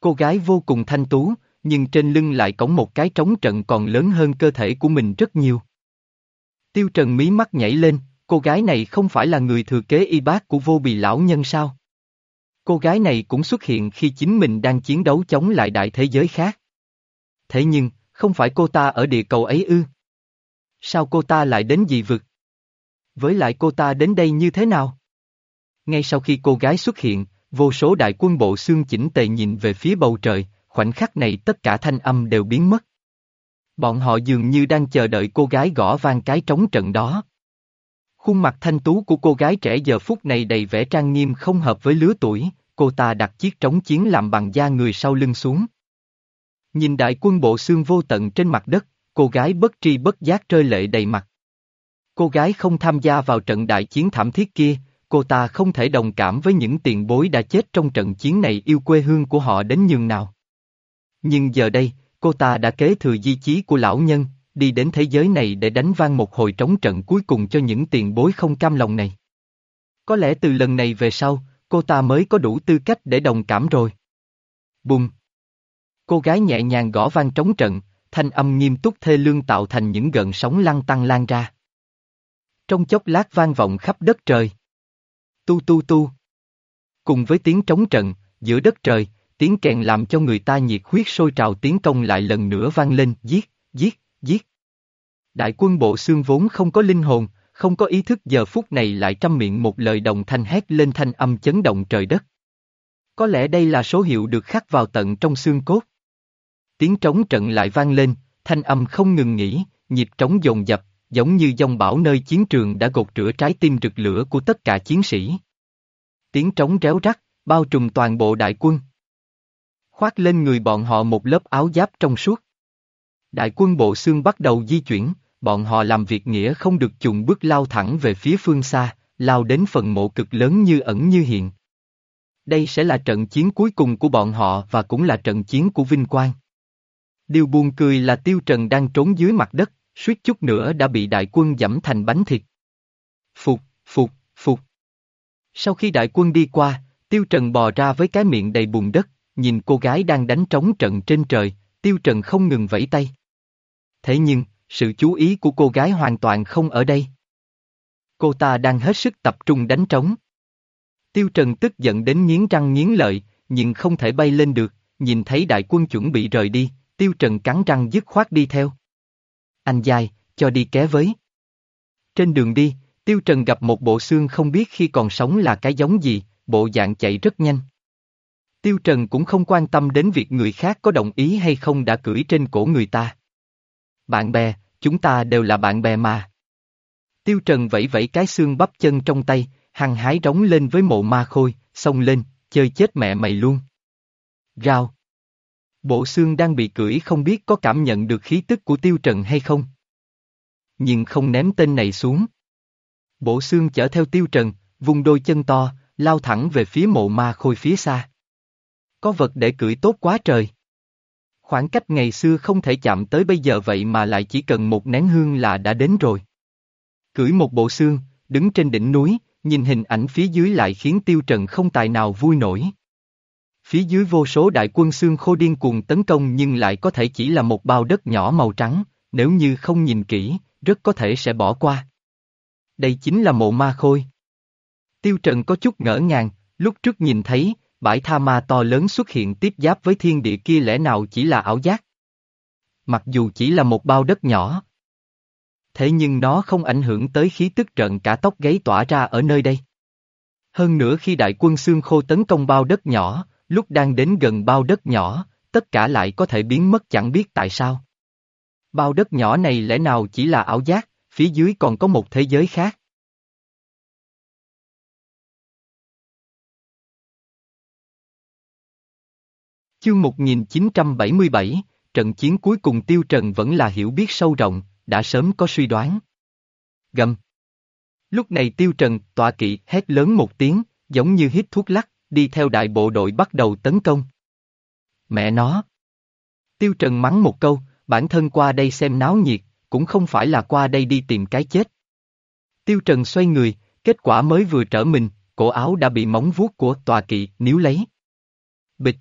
Cô gái vô cùng thanh tú, nhưng trên lưng lại cõng một cái trống trận còn lớn hơn cơ thể của mình rất nhiều. Tiêu Trần mí mắt nhảy lên, cô gái này không phải là người thừa kế y bác của vô bì lão nhân sao? Cô gái này cũng xuất hiện khi chính mình đang chiến đấu chống lại đại thế giới khác. Thế nhưng, không phải cô ta ở địa cầu ấy ư? Sao cô ta lại đến dị vực? Với lại cô ta đến đây như thế nào? Ngay sau khi cô gái xuất hiện, vô số đại quân bộ xương chỉnh tề nhìn về phía bầu trời, khoảnh khắc này tất cả thanh âm đều biến mất. Bọn họ dường như đang chờ đợi cô gái gõ vang cái trống trận đó. Khuôn mặt thanh tú của cô gái trẻ giờ phút này đầy vẻ trang nghiêm không hợp với lứa tuổi, cô ta đặt chiếc trống chiến làm bằng da người sau lưng xuống. Nhìn đại quân bộ xương vô tận trên mặt đất, cô gái bất tri bất giác rơi lệ đầy mặt. Cô gái không tham gia vào trận đại chiến thảm thiết kia, cô ta không thể đồng cảm với những tiền bối đã chết trong trận chiến này yêu quê hương của họ đến nhường nào. Nhưng giờ đây, cô ta đã kế thừa di chí của lão nhân, đi đến thế giới này để đánh vang một hồi trống trận cuối cùng cho những tiền bối không cam lòng này. Có lẽ từ lần này về sau, cô ta mới có đủ tư cách để đồng cảm rồi. Bùng! Cô gái nhẹ nhàng gõ vang trống trận, thanh âm nghiêm túc thê lương tạo thành những gợn sóng lăn tăng lan ra. Trong chốc lát vang vọng khắp đất trời. Tu tu tu. Cùng với tiếng trống trận, giữa đất trời, tiếng kèn làm cho người ta nhiệt huyết sôi trào tiếng công lại lần nữa vang lên, giết, giết, giết. Đại quân bộ xương vốn không có linh hồn, không có ý thức giờ phút này lại trăm miệng một lời đồng thanh hét lên thanh âm chấn động trời đất. Có lẽ đây là số hiệu được khắc vào tận trong xương cốt. Tiếng trống trận lại vang lên, thanh âm không ngừng nghỉ, nhịp trống dồn dập, giống như dòng bão nơi chiến trường đã gột rửa trái tim rực lửa của tất cả chiến sĩ. Tiếng trống réo rắt, bao trùm toàn bộ đại quân. Khoác lên người bọn họ một lớp áo giáp trong suốt. Đại quân bộ xương bắt đầu di chuyển, bọn họ làm việc nghĩa không được chùng bước lao thẳng về phía phương xa, lao đến phần mộ cực lớn như ẩn như hiện. Đây sẽ là trận chiến cuối cùng của bọn họ và cũng là trận chiến của Vinh Quang. Điều buồn cười là Tiêu Trần đang trốn dưới mặt đất, suýt chút nữa đã bị đại quân dẫm thành bánh thịt. Phục, phục, phục. Sau khi đại quân đi qua, Tiêu Trần bò ra với cái miệng đầy bùn đất, nhìn cô gái đang đánh trống trận trên trời, Tiêu Trần không ngừng vẫy tay. Thế nhưng, sự chú ý của cô gái hoàn toàn không ở đây. Cô ta đang hết sức tập trung đánh trống. Tiêu Trần tức giận đến nghiến răng nghiến lợi, nhưng không thể bay lên được, nhìn thấy đại quân chuẩn bị rời đi, Tiêu Trần cắn răng dứt khoát đi theo. Anh dài, cho đi ké với. Trên đường đi, Tiêu Trần gặp một bộ xương không biết khi còn sống là cái giống gì, bộ dạng chạy rất nhanh. Tiêu Trần cũng không quan tâm đến việc người khác có đồng ý hay không đã cưỡi trên cổ người ta. Bạn bè, chúng ta đều là bạn bè mà. Tiêu Trần vẫy vẫy cái xương bắp chân trong tay, hăng hái rống lên với mộ ma khôi, xông lên, chơi chết mẹ mày luôn. Rao. Bộ xương đang bị cưỡi không biết có cảm nhận được khí tức của Tiêu Trần hay không. Nhưng không ném tên này xuống. Bộ xương chở theo Tiêu Trần, vùng đôi chân to, lao thẳng về phía mộ ma khôi phía xa. Có vật để cưỡi tốt quá trời. Khoảng cách ngày xưa không thể chạm tới bây giờ vậy mà lại chỉ cần một nén hương là đã đến rồi. Cưỡi một bộ xương, đứng trên đỉnh núi, nhìn hình ảnh phía dưới lại khiến tiêu trần không tài nào vui nổi. Phía dưới vô số đại quân xương khô điên cuồng tấn công nhưng lại có thể chỉ là một bao đất nhỏ màu trắng, nếu như không nhìn kỹ, rất có thể sẽ bỏ qua. Đây chính là mộ ma khôi. Tiêu Trần có chút ngỡ ngàng, lúc trước nhìn thấy, bãi tha ma to lớn xuất hiện tiếp giáp với thiên địa kia lẽ nào chỉ là ảo giác. Mặc dù chỉ là một bao đất nhỏ. Thế nhưng nó không ảnh hưởng tới khí tức trận cả tóc gáy tỏa ra ở nơi đây. Hơn nữa khi đại quân xương khô tấn công bao đất nhỏ, lúc đang đến gần bao đất nhỏ, tất cả lại có thể biến mất chẳng biết tại sao. Bao đất nhỏ này lẽ nào chỉ là ảo giác, phía dưới còn có một thế giới khác. Chương 1977, trận chiến cuối cùng Tiêu Trần vẫn là hiểu biết sâu rộng, đã sớm có suy đoán. Gầm. Lúc này Tiêu Trần, tọa kỵ, hét lớn một tiếng, giống như hít thuốc lắc, đi theo đại bộ đội bắt đầu tấn công. Mẹ nó. Tiêu Trần mắng một câu, bản thân qua đây xem náo nhiệt, cũng không phải là qua đây đi tìm cái chết. Tiêu Trần xoay người, kết quả mới vừa trở mình, cổ áo đã bị móng vuốt của tòa kỵ níu lấy. Bịch.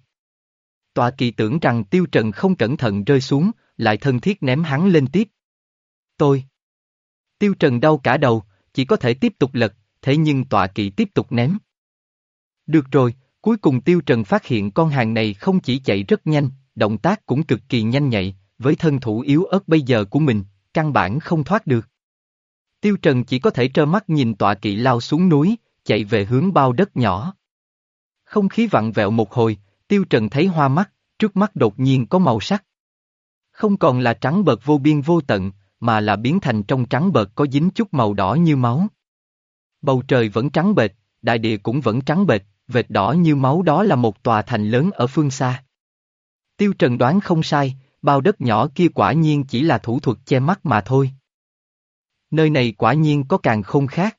Tòa kỳ tưởng rằng Tiêu Trần không cẩn thận rơi xuống, lại thân thiết ném hắn lên tiếp. Tôi. Tiêu Trần đau cả đầu, chỉ có thể tiếp tục lật, thế nhưng tọa kỵ tiếp tục ném. Được rồi, cuối cùng Tiêu Trần phát hiện con hàng này không chỉ chạy rất nhanh, động tác cũng cực kỳ nhanh nhạy, với thân thủ yếu ớt bây giờ của mình, căn bản không thoát được. Tiêu Trần chỉ có thể trơ mắt nhìn tọa kỵ lao xuống núi, chạy về hướng bao đất nhỏ. Không khí vặn vẹo một hồi, Tiêu Trần thấy hoa mắt, trước mắt đột nhiên có màu sắc. Không còn là trắng bợt vô biên vô tận, mà là biến thành trong trắng bợt có dính chút màu đỏ như máu. Bầu trời vẫn trắng bệt, đại địa cũng vẫn trắng bệt, vệt đỏ như máu đó là một tòa thành lớn ở phương xa. Tiêu Trần đoán không sai, bao đất nhỏ kia quả nhiên chỉ là thủ thuật che mắt mà thôi. Nơi này quả nhiên có càng không khác.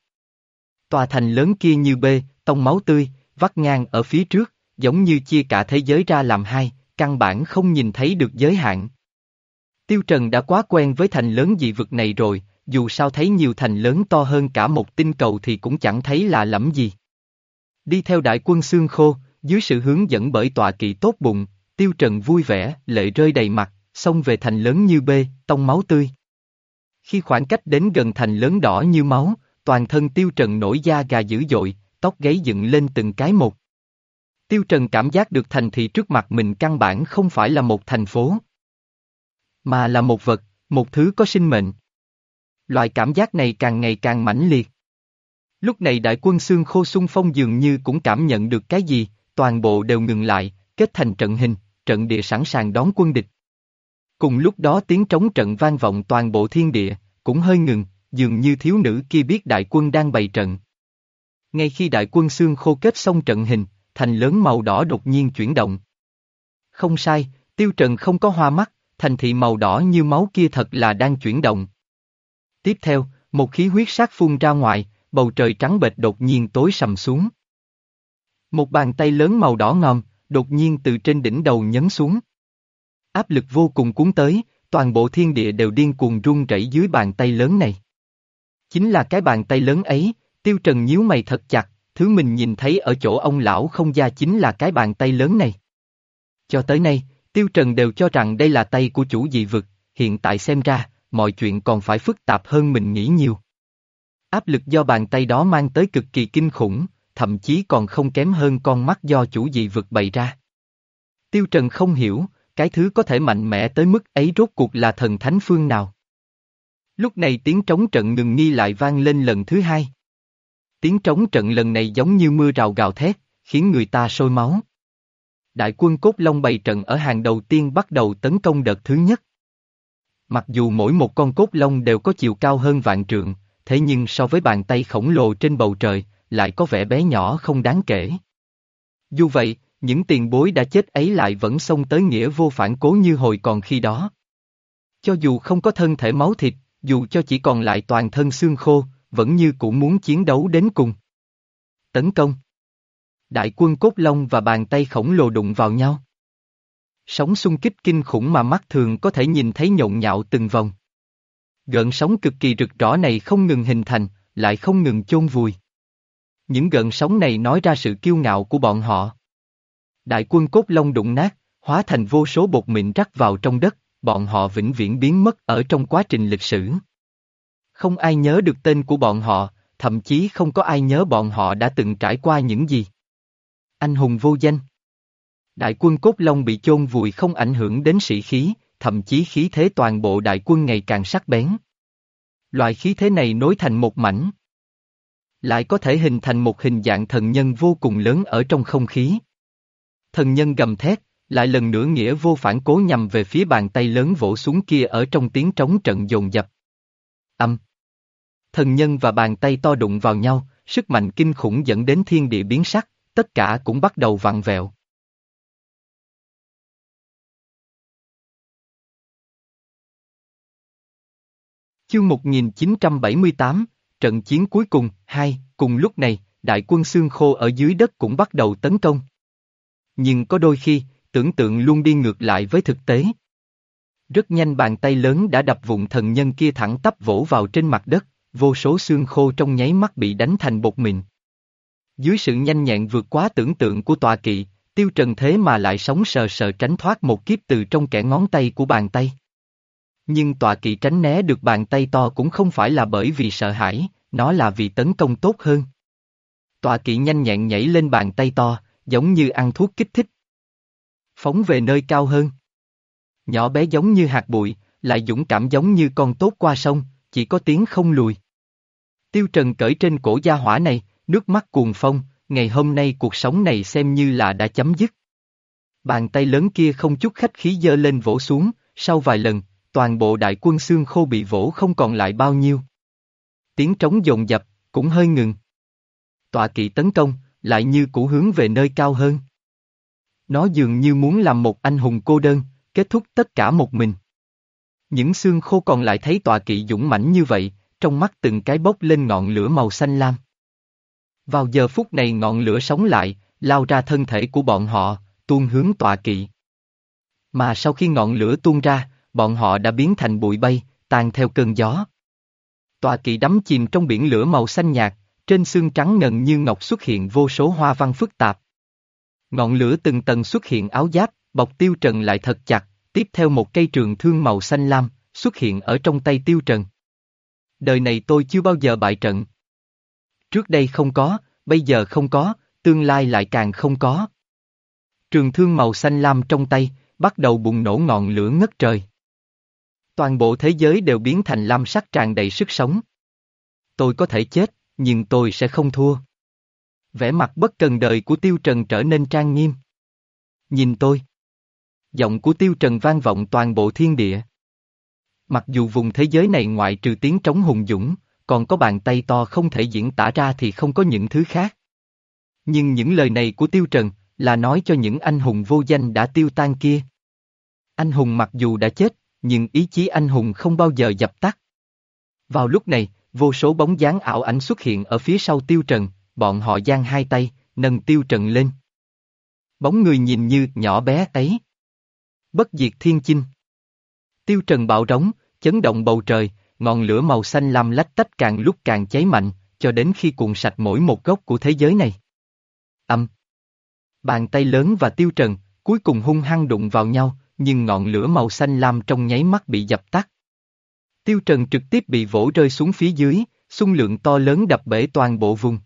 Tòa thành lớn kia như bê, tông máu tươi, vắt ngang ở phía trước, giống như chia cả thế giới ra làm hai, căn bản không nhìn thấy được giới hạn. Tiêu Trần đã quá quen với thành lớn dị vực này rồi, dù sao thấy nhiều thành lớn to hơn cả một tinh cầu thì cũng chẳng thấy lạ lẫm gì. Đi theo đại quân xương khô, dưới sự hướng dẫn bởi tọa kỵ tốt bụng, Tiêu Trần vui vẻ, lệ rơi đầy mặt, xông về thành lớn như bê, tông máu tươi. Khi khoảng cách đến gần thành lớn đỏ như máu, toàn thân Tiêu Trần nổi da gà dữ dội, tóc gáy dựng lên từng cái một. Tiêu Trần cảm giác được thành thị trước mặt mình căn bản không phải là một thành phố, mà là một vật, một thứ có sinh mệnh. Loại cảm giác này càng ngày càng mãnh liệt. Lúc này đại quân xương khô xung phong dường như cũng cảm nhận được cái gì, toàn bộ đều ngừng lại, kết thành trận hình, trận địa sẵn sàng đón quân địch. Cùng lúc đó tiếng trống trận vang vọng toàn bộ thiên địa, cũng hơi ngừng, dường như thiếu nữ kia biết đại quân đang bày trận. Ngay khi đại quân xương khô kết xong trận hình, thành lớn màu đỏ đột nhiên chuyển động. Không sai, tiêu trần không có hoa mắt, thành thị màu đỏ như máu kia thật là đang chuyển động. Tiếp theo, một khí huyết sát phun ra ngoài, bầu trời trắng bệch đột nhiên tối sầm xuống. Một bàn tay lớn màu đỏ ngòm, đột nhiên từ trên đỉnh đầu nhấn xuống. Áp lực vô cùng cuốn tới, toàn bộ thiên địa đều điên cuồng rung rẩy dưới bàn tay lớn này. Chính là cái bàn tay lớn ấy, tiêu trần nhíu mày thật chặt, thứ mình nhìn thấy ở chỗ ông lão không gia chính là cái bàn tay lớn này. Cho tới nay, tiêu trần đều cho rằng đây là tay của chủ dị vực, hiện tại xem ra, mọi chuyện còn phải phức tạp hơn mình nghĩ nhiều. Áp lực do bàn tay đó mang tới cực kỳ kinh khủng, thậm chí còn không kém hơn con mắt do chủ dị vực bày ra. Tiêu Trần không hiểu, cái thứ có thể mạnh mẽ tới mức ấy rốt cuộc là thần thánh phương nào. Lúc này tiếng trống trận ngừng nghi lại vang lên lần thứ hai. Tiếng trống trận lần này giống như mưa rào gào thét, khiến người ta sôi máu. Đại quân cốt long bày trận ở hàng đầu tiên bắt đầu tấn công đợt thứ nhất. Mặc dù mỗi một con cốt long đều có chiều cao hơn vạn trượng, thế nhưng so với bàn tay khổng lồ trên bầu trời, lại có vẻ bé nhỏ không đáng kể. Dù vậy, những tiền bối đã chết ấy lại vẫn xông tới nghĩa vô phản cố như hồi còn khi đó. Cho dù không có thân thể máu thịt, dù cho chỉ còn lại toàn thân xương khô, vẫn như cũng muốn chiến đấu đến cùng. Tấn công Đại quân cốt long và bàn tay khổng lồ đụng vào nhau. Sóng xung kích kinh khủng mà mắt thường có thể nhìn thấy nhộn nhạo từng vòng. Gợn sóng cực kỳ rực rõ này không ngừng hình thành, lại không ngừng chôn vùi. Những gợn sóng này nói ra sự kiêu ngạo của bọn họ. Đại quân cốt long đụng nát, hóa thành vô số bột mịn rắc vào trong đất, bọn họ vĩnh viễn biến mất ở trong quá trình lịch sử. Không ai nhớ được tên của bọn họ, thậm chí không có ai nhớ bọn họ đã từng trải qua những gì. Anh hùng vô danh. Đại quân cốt long bị chôn vùi không ảnh hưởng đến sĩ khí, thậm chí khí thế toàn bộ đại quân ngày càng sắc bén. Loại khí thế này nối thành một mảnh. Lại có thể hình thành một hình dạng thần nhân vô cùng lớn ở trong không khí. Thần nhân gầm thét, lại lần nữa nghĩa vô phản cố nhằm về phía bàn tay lớn vỗ xuống kia ở trong tiếng trống trận dồn dập. Âm thần nhân và bàn tay to đụng vào nhau, sức mạnh kinh khủng dẫn đến thiên địa biến sắc, tất cả cũng bắt đầu vặn vẹo. Chương 1978, trận chiến cuối cùng, hai, cùng lúc này, đại quân xương khô ở dưới đất cũng bắt đầu tấn công. Nhưng có đôi khi, tưởng tượng luôn đi ngược lại với thực tế. Rất nhanh bàn tay lớn đã đập vụn thần nhân kia thẳng tắp vỗ vào trên mặt đất vô số xương khô trong nháy mắt bị đánh thành bột mịn. Dưới sự nhanh nhẹn vượt quá tưởng tượng của tòa kỵ, tiêu trần thế mà lại sống sờ sờ tránh thoát một kiếp từ trong kẻ ngón tay của bàn tay. Nhưng tòa kỵ tránh né được bàn tay to cũng không phải là bởi vì sợ hãi, nó là vì tấn công tốt hơn. Tòa kỵ nhanh nhẹn nhảy lên bàn tay to, giống như ăn thuốc kích thích. Phóng về nơi cao hơn. Nhỏ bé giống như hạt bụi, lại dũng cảm giống như con tốt qua sông, chỉ có tiếng không lùi. Tiêu Trần cởi trên cổ gia hỏa này, nước mắt cuồng phong, ngày hôm nay cuộc sống này xem như là đã chấm dứt. Bàn tay lớn kia không chút khách khí dơ lên vỗ xuống, sau vài lần, toàn bộ đại quân xương khô bị vỗ không còn lại bao nhiêu. Tiếng trống dồn dập, cũng hơi ngừng. Tọa kỵ tấn công, lại như cũ hướng về nơi cao hơn. Nó dường như muốn làm một anh hùng cô đơn, kết thúc tất cả một mình. Những xương khô còn lại thấy tọa kỵ dũng mãnh như vậy, trong mắt từng cái bốc lên ngọn lửa màu xanh lam. Vào giờ phút này ngọn lửa sống lại, lao ra thân thể của bọn họ, tuôn hướng tọa kỵ. Mà sau khi ngọn lửa tuôn ra, bọn họ đã biến thành bụi bay, tan theo cơn gió. Tọa kỵ đắm chìm trong biển lửa màu xanh nhạt, trên xương trắng ngần như ngọc xuất hiện vô số hoa văn phức tạp. Ngọn lửa từng tầng xuất hiện áo giáp, bọc tiêu trần lại thật chặt, tiếp theo một cây trường thương màu xanh lam, xuất hiện ở trong tay tiêu trần. Đời này tôi chưa bao giờ bại trận. Trước đây không có, bây giờ không có, tương lai lại càng không có. Trường thương màu xanh lam trong tay, bắt đầu bùng nổ ngọn lửa ngất trời. Toàn bộ thế giới đều biến thành lam sắc tràn đầy sức sống. Tôi có thể chết, nhưng tôi sẽ không thua. Vẻ mặt bất cần đời của Tiêu Trần trở nên trang nghiêm. Nhìn tôi. Giọng của Tiêu Trần vang vọng toàn bộ thiên địa. Mặc dù vùng thế giới này ngoại trừ tiếng trống hùng dũng, còn có bàn tay to không thể diễn tả ra thì không có những thứ khác. Nhưng những lời này của Tiêu Trần, là nói cho những anh hùng vô danh đã tiêu tan kia. Anh hùng mặc dù đã chết, nhưng ý chí anh hùng không bao giờ dập tắt. Vào lúc này, vô số bóng dáng ảo ảnh xuất hiện ở phía sau Tiêu Trần, bọn họ giang hai tay, nâng Tiêu Trần lên. Bóng người nhìn như nhỏ bé ấy. Bất diệt thiên chinh. Tiêu Trần bạo rống, chấn động bầu trời, ngọn lửa màu xanh lam lách tách càng lúc càng cháy mạnh, cho đến khi cuộn sạch mỗi một góc của thế giới này. Âm. Bàn tay lớn và tiêu trần, cuối cùng hung hăng đụng vào nhau, nhưng ngọn lửa màu xanh lam trong nháy mắt bị dập tắt. Tiêu trần trực tiếp bị vỗ rơi xuống phía dưới, xung lượng to lớn đập bể toàn bộ vùng.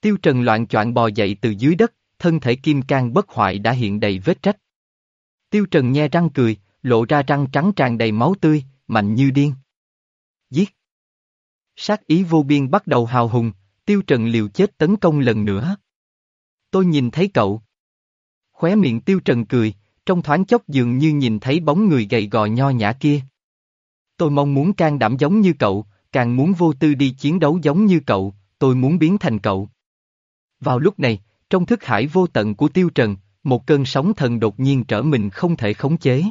Tiêu trần loạn choạng bò dậy từ dưới đất, thân thể kim cang bất hoại đã hiện đầy vết trách. Tiêu trần nhe răng cười, lộ ra răng trắng tràn đầy máu tươi, mạnh như điên. Giết! Sát ý vô biên bắt đầu hào hùng, tiêu trần liều chết tấn công lần nữa. Tôi nhìn thấy cậu. Khóe miệng tiêu trần cười, trong thoáng chốc dường như nhìn thấy bóng người gầy gò nho nhã kia. Tôi mong muốn can đảm giống như cậu, càng muốn vô tư đi chiến đấu giống như cậu, tôi muốn biến thành cậu. Vào lúc này, trong thức hải vô tận của tiêu trần, một cơn sóng thần đột nhiên trở mình không thể khống chế.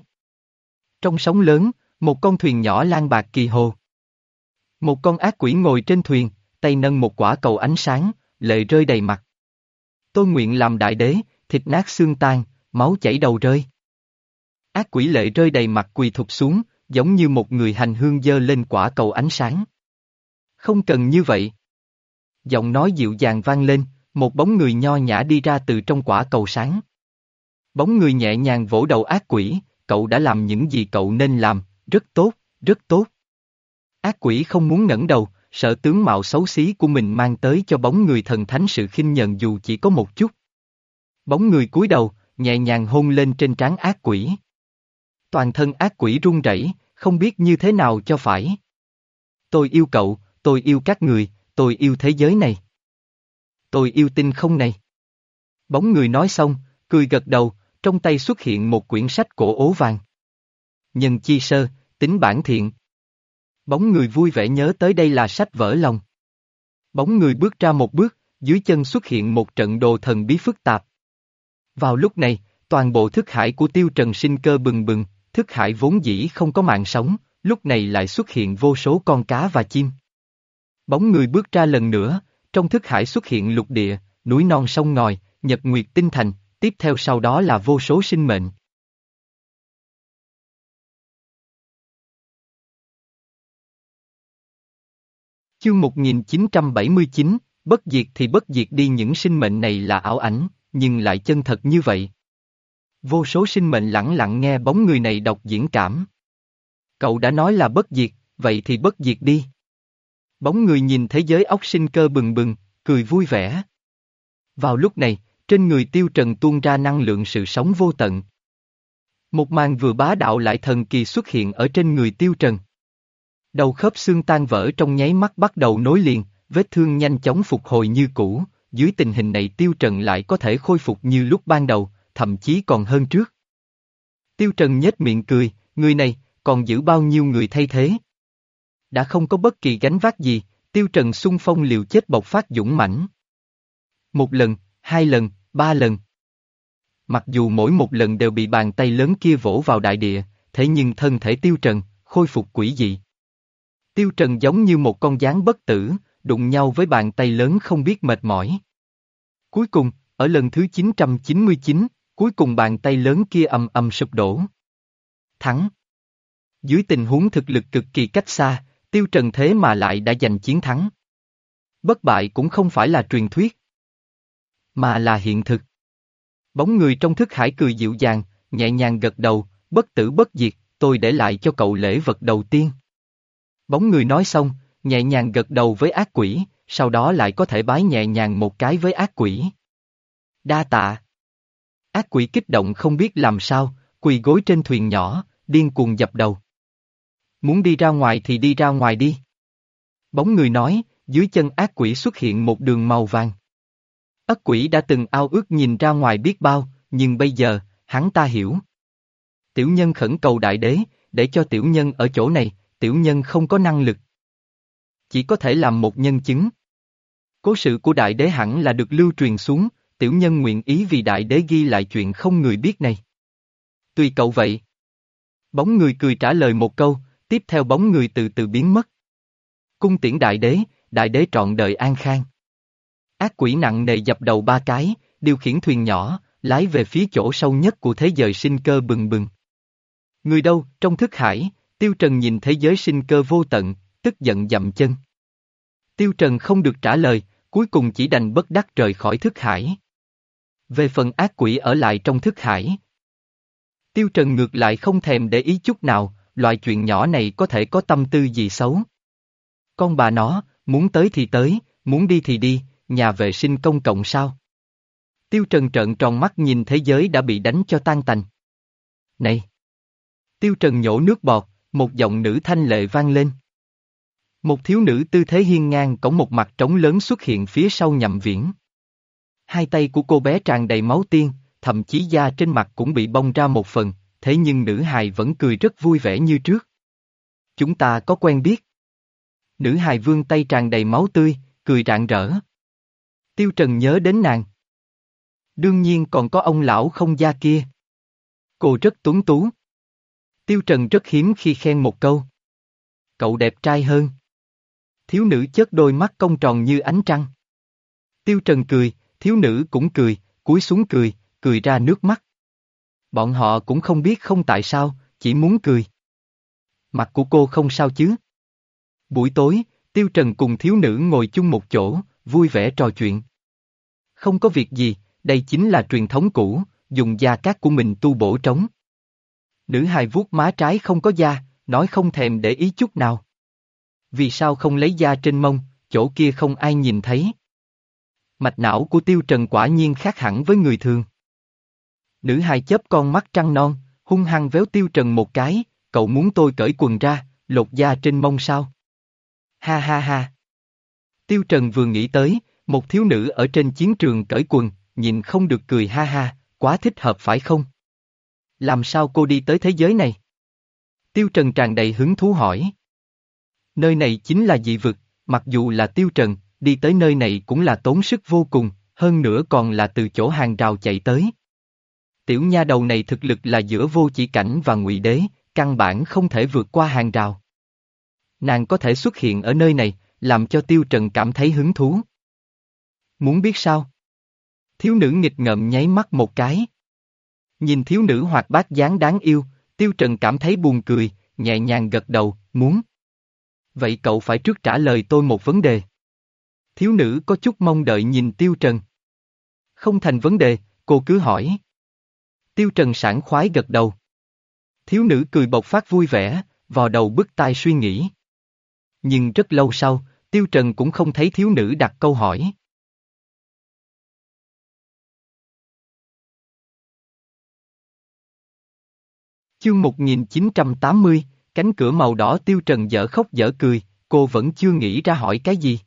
Trong sóng lớn, một con thuyền nhỏ lan bạc kỳ hồ. Một con ác quỷ ngồi trên thuyền, tay nâng một quả cầu ánh sáng, lệ rơi đầy mặt. Tôi nguyện làm đại đế, thịt nát xương tan, máu chảy đầu rơi. Ác quỷ lệ rơi đầy mặt quỳ thụp xuống, giống như một người hành hương dơ lên quả cầu ánh sáng. Không cần như vậy. Giọng nói dịu dàng vang lên, một bóng người nho nhã đi ra từ trong quả cầu sáng. Bóng người nhẹ nhàng vỗ đầu ác quỷ, cậu đã làm những gì cậu nên làm, rất tốt, rất tốt. Ác quỷ không muốn ngẩng đầu, sợ tướng mạo xấu xí của mình mang tới cho bóng người thần thánh sự khinh nhờn dù chỉ có một chút. Bóng người cúi đầu, nhẹ nhàng hôn lên trên trán ác quỷ. Toàn thân ác quỷ run rẩy, không biết như thế nào cho phải. Tôi yêu cậu, tôi yêu các người, tôi yêu thế giới này. Tôi yêu tinh không này. Bóng người nói xong, cười gật đầu, trong tay xuất hiện một quyển sách cổ ố vàng. Nhân chi sơ, tính bản thiện. Bóng người vui vẻ nhớ tới đây là sách vỡ lòng. Bóng người bước ra một bước, dưới chân xuất hiện một trận đồ thần bí phức tạp. Vào lúc này, toàn bộ thức hải của tiêu trần sinh cơ bừng bừng, thức hải vốn dĩ không có mạng sống, lúc này lại xuất hiện vô số con cá và chim. Bóng người bước ra lần nữa, trong thức hải xuất hiện lục địa, núi non sông ngòi, nhật nguyệt tinh thành, tiếp theo sau đó là vô số sinh mệnh. Chương 1979, bất diệt thì bất diệt đi những sinh mệnh này là ảo ảnh, nhưng lại chân thật như vậy. Vô số sinh mệnh lặng lặng nghe bóng người này đọc diễn cảm. Cậu đã nói là bất diệt, vậy thì bất diệt đi. Bóng người nhìn thế giới óc sinh cơ bừng bừng, cười vui vẻ. Vào lúc này, trên người tiêu trần tuôn ra năng lượng sự sống vô tận. Một màn vừa bá đạo lại thần kỳ xuất hiện ở trên người tiêu trần. Đầu khớp xương tan vỡ trong nháy mắt bắt đầu nối liền, vết thương nhanh chóng phục hồi như cũ, dưới tình hình này tiêu trần lại có thể khôi phục như lúc ban đầu, thậm chí còn hơn trước. Tiêu trần nhếch miệng cười, người này, còn giữ bao nhiêu người thay thế? Đã không có bất kỳ gánh vác gì, tiêu trần xung phong liều chết bộc phát dũng mãnh. Một lần, hai lần, ba lần. Mặc dù mỗi một lần đều bị bàn tay lớn kia vỗ vào đại địa, thế nhưng thân thể tiêu trần, khôi phục quỷ dị. Tiêu trần giống như một con gián bất tử, đụng nhau với bàn tay lớn không biết mệt mỏi. Cuối cùng, ở lần thứ 999, cuối cùng bàn tay lớn kia ầm ầm sụp đổ. Thắng. Dưới tình huống thực lực cực kỳ cách xa, tiêu trần thế mà lại đã giành chiến thắng. Bất bại cũng không phải là truyền thuyết, mà là hiện thực. Bóng người trong thức hải cười dịu dàng, nhẹ nhàng gật đầu, bất tử bất diệt, tôi để lại cho cậu lễ vật đầu tiên. Bóng người nói xong, nhẹ nhàng gật đầu với ác quỷ, sau đó lại có thể bái nhẹ nhàng một cái với ác quỷ. Đa tạ. Ác quỷ kích động không biết làm sao, quỳ gối trên thuyền nhỏ, điên cuồng dập đầu. Muốn đi ra ngoài thì đi ra ngoài đi. Bóng người nói, dưới chân ác quỷ xuất hiện một đường màu vàng. Ất quỷ đã từng ao ước nhìn ra ngoài biết bao, nhưng bây giờ, hắn ta hiểu. Tiểu nhân khẩn cầu đại đế, để cho tiểu nhân ở chỗ này, tiểu nhân không có năng lực. Chỉ có thể làm một nhân chứng. Cố sự của đại đế hẳn là được lưu truyền xuống, tiểu nhân nguyện ý vì đại đế ghi lại chuyện không người biết này. Tùy cậu vậy. Bóng người cười trả lời một câu, tiếp theo bóng người từ từ biến mất. Cung tiễn đại đế, đại đế trọn đời an khang. Ác quỷ nặng nề dập đầu ba cái, điều khiển thuyền nhỏ, lái về phía chỗ sâu nhất của thế giới sinh cơ bừng bừng. Người đâu, trong thức hải, Tiêu Trần nhìn thế giới sinh cơ vô tận, tức giận dậm chân. Tiêu Trần không được trả lời, cuối cùng chỉ đành bất đắc rời khỏi thức hải. Về phần ác quỷ ở lại trong thức hải. Tiêu Trần ngược lại không thèm để ý chút nào, loại chuyện nhỏ này có thể có tâm tư gì xấu. Con bà nó, muốn tới thì tới, muốn đi thì đi, nhà vệ sinh công cộng sao? Tiêu Trần trợn tròn mắt nhìn thế giới đã bị đánh cho tan tành. Này! Tiêu Trần nhổ nước bọt, một giọng nữ thanh lệ vang lên. Một thiếu nữ tư thế hiên ngang cổng một mặt trống lớn xuất hiện phía sau nhậm viễn. Hai tay của cô bé tràn đầy máu tiên, thậm chí da trên mặt cũng bị bong ra một phần, thế nhưng nữ hài vẫn cười rất vui vẻ như trước. Chúng ta có quen biết. Nữ hài vương tay tràn đầy máu tươi, cười rạng rỡ. Tiêu Trần nhớ đến nàng. Đương nhiên còn có ông lão không gia kia. Cô rất tuấn tú. Tiêu Trần rất hiếm khi khen một câu. Cậu đẹp trai hơn. Thiếu nữ chớt đôi mắt cong tròn như ánh trăng. Tiêu Trần cười, thiếu nữ cũng cười, cúi xuống cười, cười ra nước mắt. Bọn họ cũng không biết không tại sao, chỉ muốn cười. Mặt của cô không sao chứ. Buổi tối, Tiêu Trần cùng thiếu nữ ngồi chung một chỗ, vui vẻ trò chuyện. Không có việc gì, đây chính là truyền thống cũ, dùng da cát của mình tu bổ trống. Nữ hài vuốt má trái không có da, nói không thèm để ý chút nào. Vì sao không lấy da trên mông, chỗ kia không ai nhìn thấy. Mạch não của tiêu trần quả nhiên khác hẳn với người thường. Nữ hài chớp con mắt trăng non, hung hăng véo tiêu trần một cái, cậu muốn tôi cởi quần ra, lột da trên mông sao? Ha ha ha. Tiêu trần vừa nghĩ tới, một thiếu nữ ở trên chiến trường cởi quần, nhìn không được cười ha ha, quá thích hợp phải không? Làm sao cô đi tới thế giới này? Tiêu Trần tràn đầy hứng thú hỏi. Nơi này chính là dị vực, mặc dù là Tiêu Trần, đi tới nơi này cũng là tốn sức vô cùng, hơn nữa còn là từ chỗ hàng rào chạy tới. Tiểu nha đầu này thực lực là giữa vô chỉ cảnh và ngụy đế, căn bản không thể vượt qua hàng rào. Nàng có thể xuất hiện ở nơi này, làm cho Tiêu Trần cảm thấy hứng thú. Muốn biết sao? Thiếu nữ nghịch ngợm nháy mắt một cái. Nhìn thiếu nữ hoạt bát dáng đáng yêu, Tiêu Trần cảm thấy buồn cười, nhẹ nhàng gật đầu, muốn. Vậy cậu phải trước trả lời tôi một vấn đề. Thiếu nữ có chút mong đợi nhìn Tiêu Trần. Không thành vấn đề, cô cứ hỏi. Tiêu Trần sảng khoái gật đầu. Thiếu nữ cười bộc phát vui vẻ, vò đầu bức tai suy nghĩ. Nhưng rất lâu sau, Tiêu Trần cũng không thấy thiếu nữ đặt câu hỏi. Chương 1980, cánh cửa màu đỏ Tiêu Trần dở khóc dở cười, cô vẫn chưa nghĩ ra hỏi cái gì.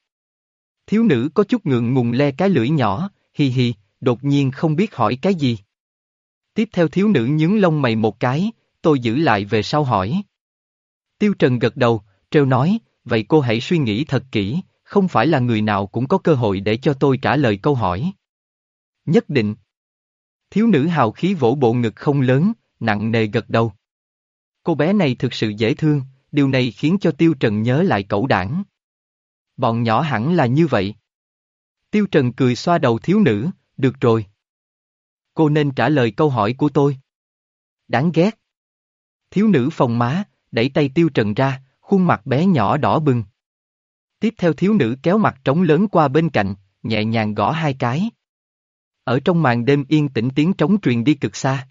Thiếu nữ có chút ngượng ngùng le cái lưỡi nhỏ, hi hi, đột nhiên không biết hỏi cái gì. Tiếp theo thiếu nữ nhướng lông mày một cái, tôi giữ lại về sau hỏi. Tiêu Trần gật đầu, treo nói, vậy cô hãy suy nghĩ thật kỹ, không phải là người nào cũng có cơ hội để cho tôi trả lời câu hỏi. Nhất định. Thiếu nữ hào khí vỗ bộ ngực không lớn, nặng nề gật đầu. Cô bé này thực sự dễ thương, điều này khiến cho Tiêu Trần nhớ lại cậu đảng. Bọn nhỏ hẳn là như vậy. Tiêu Trần cười xoa đầu thiếu nữ, được rồi. Cô nên trả lời câu hỏi của tôi. Đáng ghét. Thiếu nữ phòng má, đẩy tay Tiêu Trần ra, khuôn mặt bé nhỏ đỏ bừng. Tiếp theo thiếu nữ kéo mặt trống lớn qua bên cạnh, nhẹ nhàng gõ hai cái. Ở trong màn đêm yên tĩnh tiếng trống truyền đi cực xa.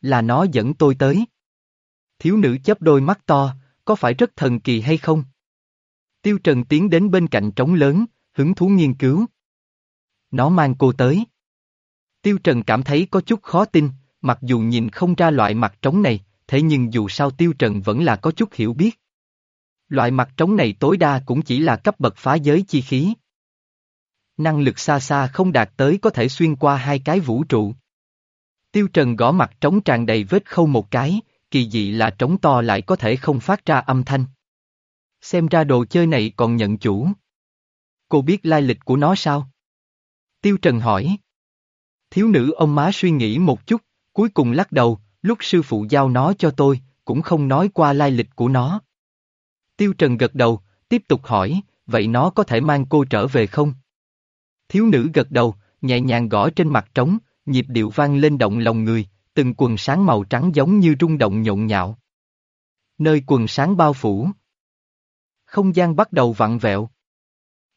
Là nó dẫn tôi tới. Thiếu nữ chớp đôi mắt to, có phải rất thần kỳ hay không? Tiêu Trần tiến đến bên cạnh trống lớn, hứng thú nghiên cứu. Nó mang cô tới. Tiêu Trần cảm thấy có chút khó tin, mặc dù nhìn không ra loại mặt trống này, thế nhưng dù sao Tiêu Trần vẫn là có chút hiểu biết. Loại mặt trống này tối đa cũng chỉ là cấp bậc phá giới chi khí. Năng lực xa xa không đạt tới có thể xuyên qua hai cái vũ trụ. Tiêu Trần gõ mặt trống tràn đầy vết khâu một cái, kỳ dị là trống to lại có thể không phát ra âm thanh. Xem ra đồ chơi này còn nhận chủ. Cô biết lai lịch của nó sao? Tiêu Trần hỏi. Thiếu nữ ông má suy nghĩ một chút, cuối cùng lắc đầu, lúc sư phụ giao nó cho tôi, cũng không nói qua lai lịch của nó. Tiêu Trần gật đầu, tiếp tục hỏi, vậy nó có thể mang cô trở về không? Thiếu nữ gật đầu, nhẹ nhàng gõ trên mặt trống, nhịp điệu vang lên động lòng người, từng quần sáng màu trắng giống như rung động nhộn nhạo. Nơi quần sáng bao phủ. Không gian bắt đầu vặn vẹo.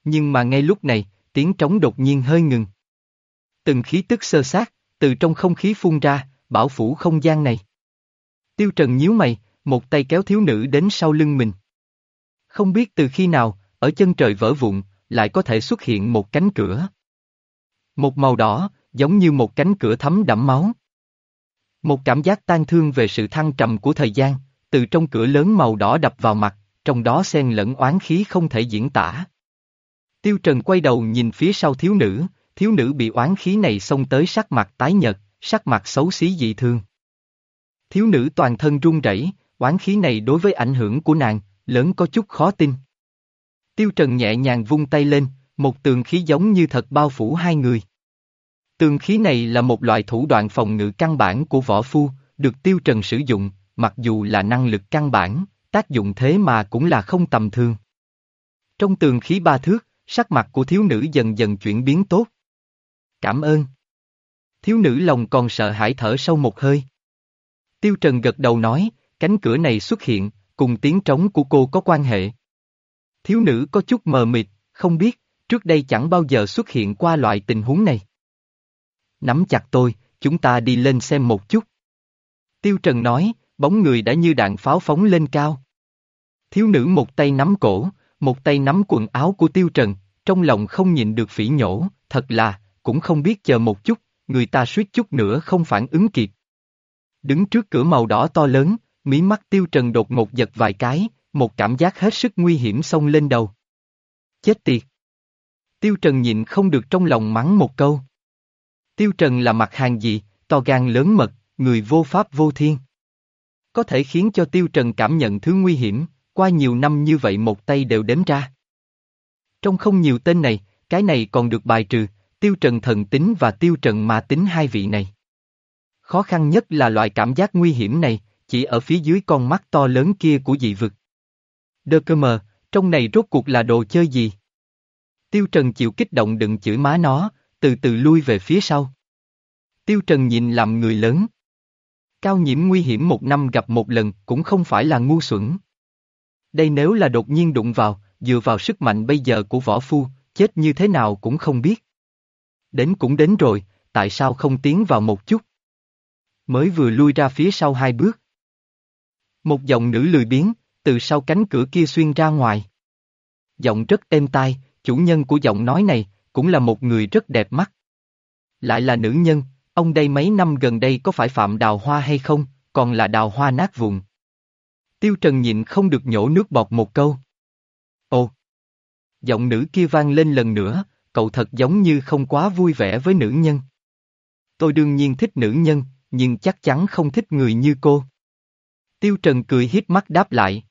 Nhưng mà ngay lúc này, tiếng trống đột nhiên hơi ngừng. Từng khí tức sơ sát, từ trong không khí phun ra, bảo phủ không gian này. Tiêu Trần nhíu mày, một tay kéo thiếu nữ đến sau lưng mình. Không biết từ khi nào, ở chân trời vỡ vụn, lại có thể xuất hiện một cánh cửa. Một màu đỏ, giống như một cánh cửa thấm đẫm máu. Một cảm giác tan thương về sự thăng trầm của thời gian, từ trong cửa lớn màu đỏ đập vào mặt, trong đó xen lẫn oán khí không thể diễn tả. Tiêu Trần quay đầu nhìn phía sau thiếu nữ, thiếu nữ bị oán khí này xông tới sắc mặt tái nhợt, sắc mặt xấu xí dị thương. Thiếu nữ toàn thân run rẩy, oán khí này đối với ảnh hưởng của nàng, lớn có chút khó tin. Tiêu Trần nhẹ nhàng vung tay lên, một tường khí giống như thật bao phủ hai người. Tường khí này là một loại thủ đoạn phòng ngự căn bản của võ phu, được Tiêu Trần sử dụng, mặc dù là năng lực căn bản, tác dụng thế mà cũng là không tầm thường. Trong tường khí ba thước, sắc mặt của thiếu nữ dần dần chuyển biến tốt. Cảm ơn. Thiếu nữ lòng còn sợ hãi thở sâu một hơi. Tiêu Trần gật đầu nói, cánh cửa này xuất hiện, cùng tiếng trống của cô có quan hệ. Thiếu nữ có chút mờ mịt, không biết, trước đây chẳng bao giờ xuất hiện qua loại tình huống này. Nắm chặt tôi, chúng ta đi lên xem một chút. Tiêu Trần nói, bóng người đã như đạn pháo phóng lên cao. Thiếu nữ một tay nắm cổ, một tay nắm quần áo của Tiêu Trần, trong lòng không nhịn được phỉ nhổ, thật là, cũng không biết chờ một chút, người ta suýt chút nữa không phản ứng kịp. Đứng trước cửa màu đỏ to lớn, mí mắt Tiêu Trần đột ngột giật vài cái, một cảm giác hết sức nguy hiểm xông lên đầu. Chết tiệt! Tiêu Trần nhịn không được trong lòng mắng một câu. Tiêu Trần là mặt hàng gì, to gan lớn mật, người vô pháp vô thiên. Có thể khiến cho Tiêu Trần cảm nhận thứ nguy hiểm, qua nhiều năm như vậy một tay đều đếm ra. Trong không nhiều tên này, cái này còn được bài trừ, Tiêu Trần thần tính và Tiêu Trần ma tính hai vị này. Khó khăn nhất là loại cảm giác nguy hiểm này, chỉ ở phía dưới con mắt to lớn kia của dị vực. Đơ cơ mờ, trong này rốt cuộc là đồ chơi gì? Tiêu Trần chịu kích động đừng chửi má nó, từ từ lui về phía sau. Tiêu Trần nhìn làm người lớn. Cao nhiễm nguy hiểm một năm gặp một lần cũng không phải là ngu xuẩn. Đây nếu là đột nhiên đụng vào, dựa vào sức mạnh bây giờ của võ phu, chết như thế nào cũng không biết. Đến cũng đến rồi, tại sao không tiến vào một chút? Mới vừa lui ra phía sau hai bước. Một giọng nữ lười biếng, từ sau cánh cửa kia xuyên ra ngoài. Giọng rất êm tai, chủ nhân của giọng nói này, cũng là một người rất đẹp mắt. Lại là nữ nhân, ông đây mấy năm gần đây có phải phạm đào hoa hay không, còn là đào hoa nát vùng. Tiêu Trần nhịn không được nhổ nước bọt một câu. Ồ! Giọng nữ kia vang lên lần nữa, cậu thật giống như không quá vui vẻ với nữ nhân. Tôi đương nhiên thích nữ nhân, nhưng chắc chắn không thích người như cô. Tiêu Trần cười hiếp mắt đáp lại.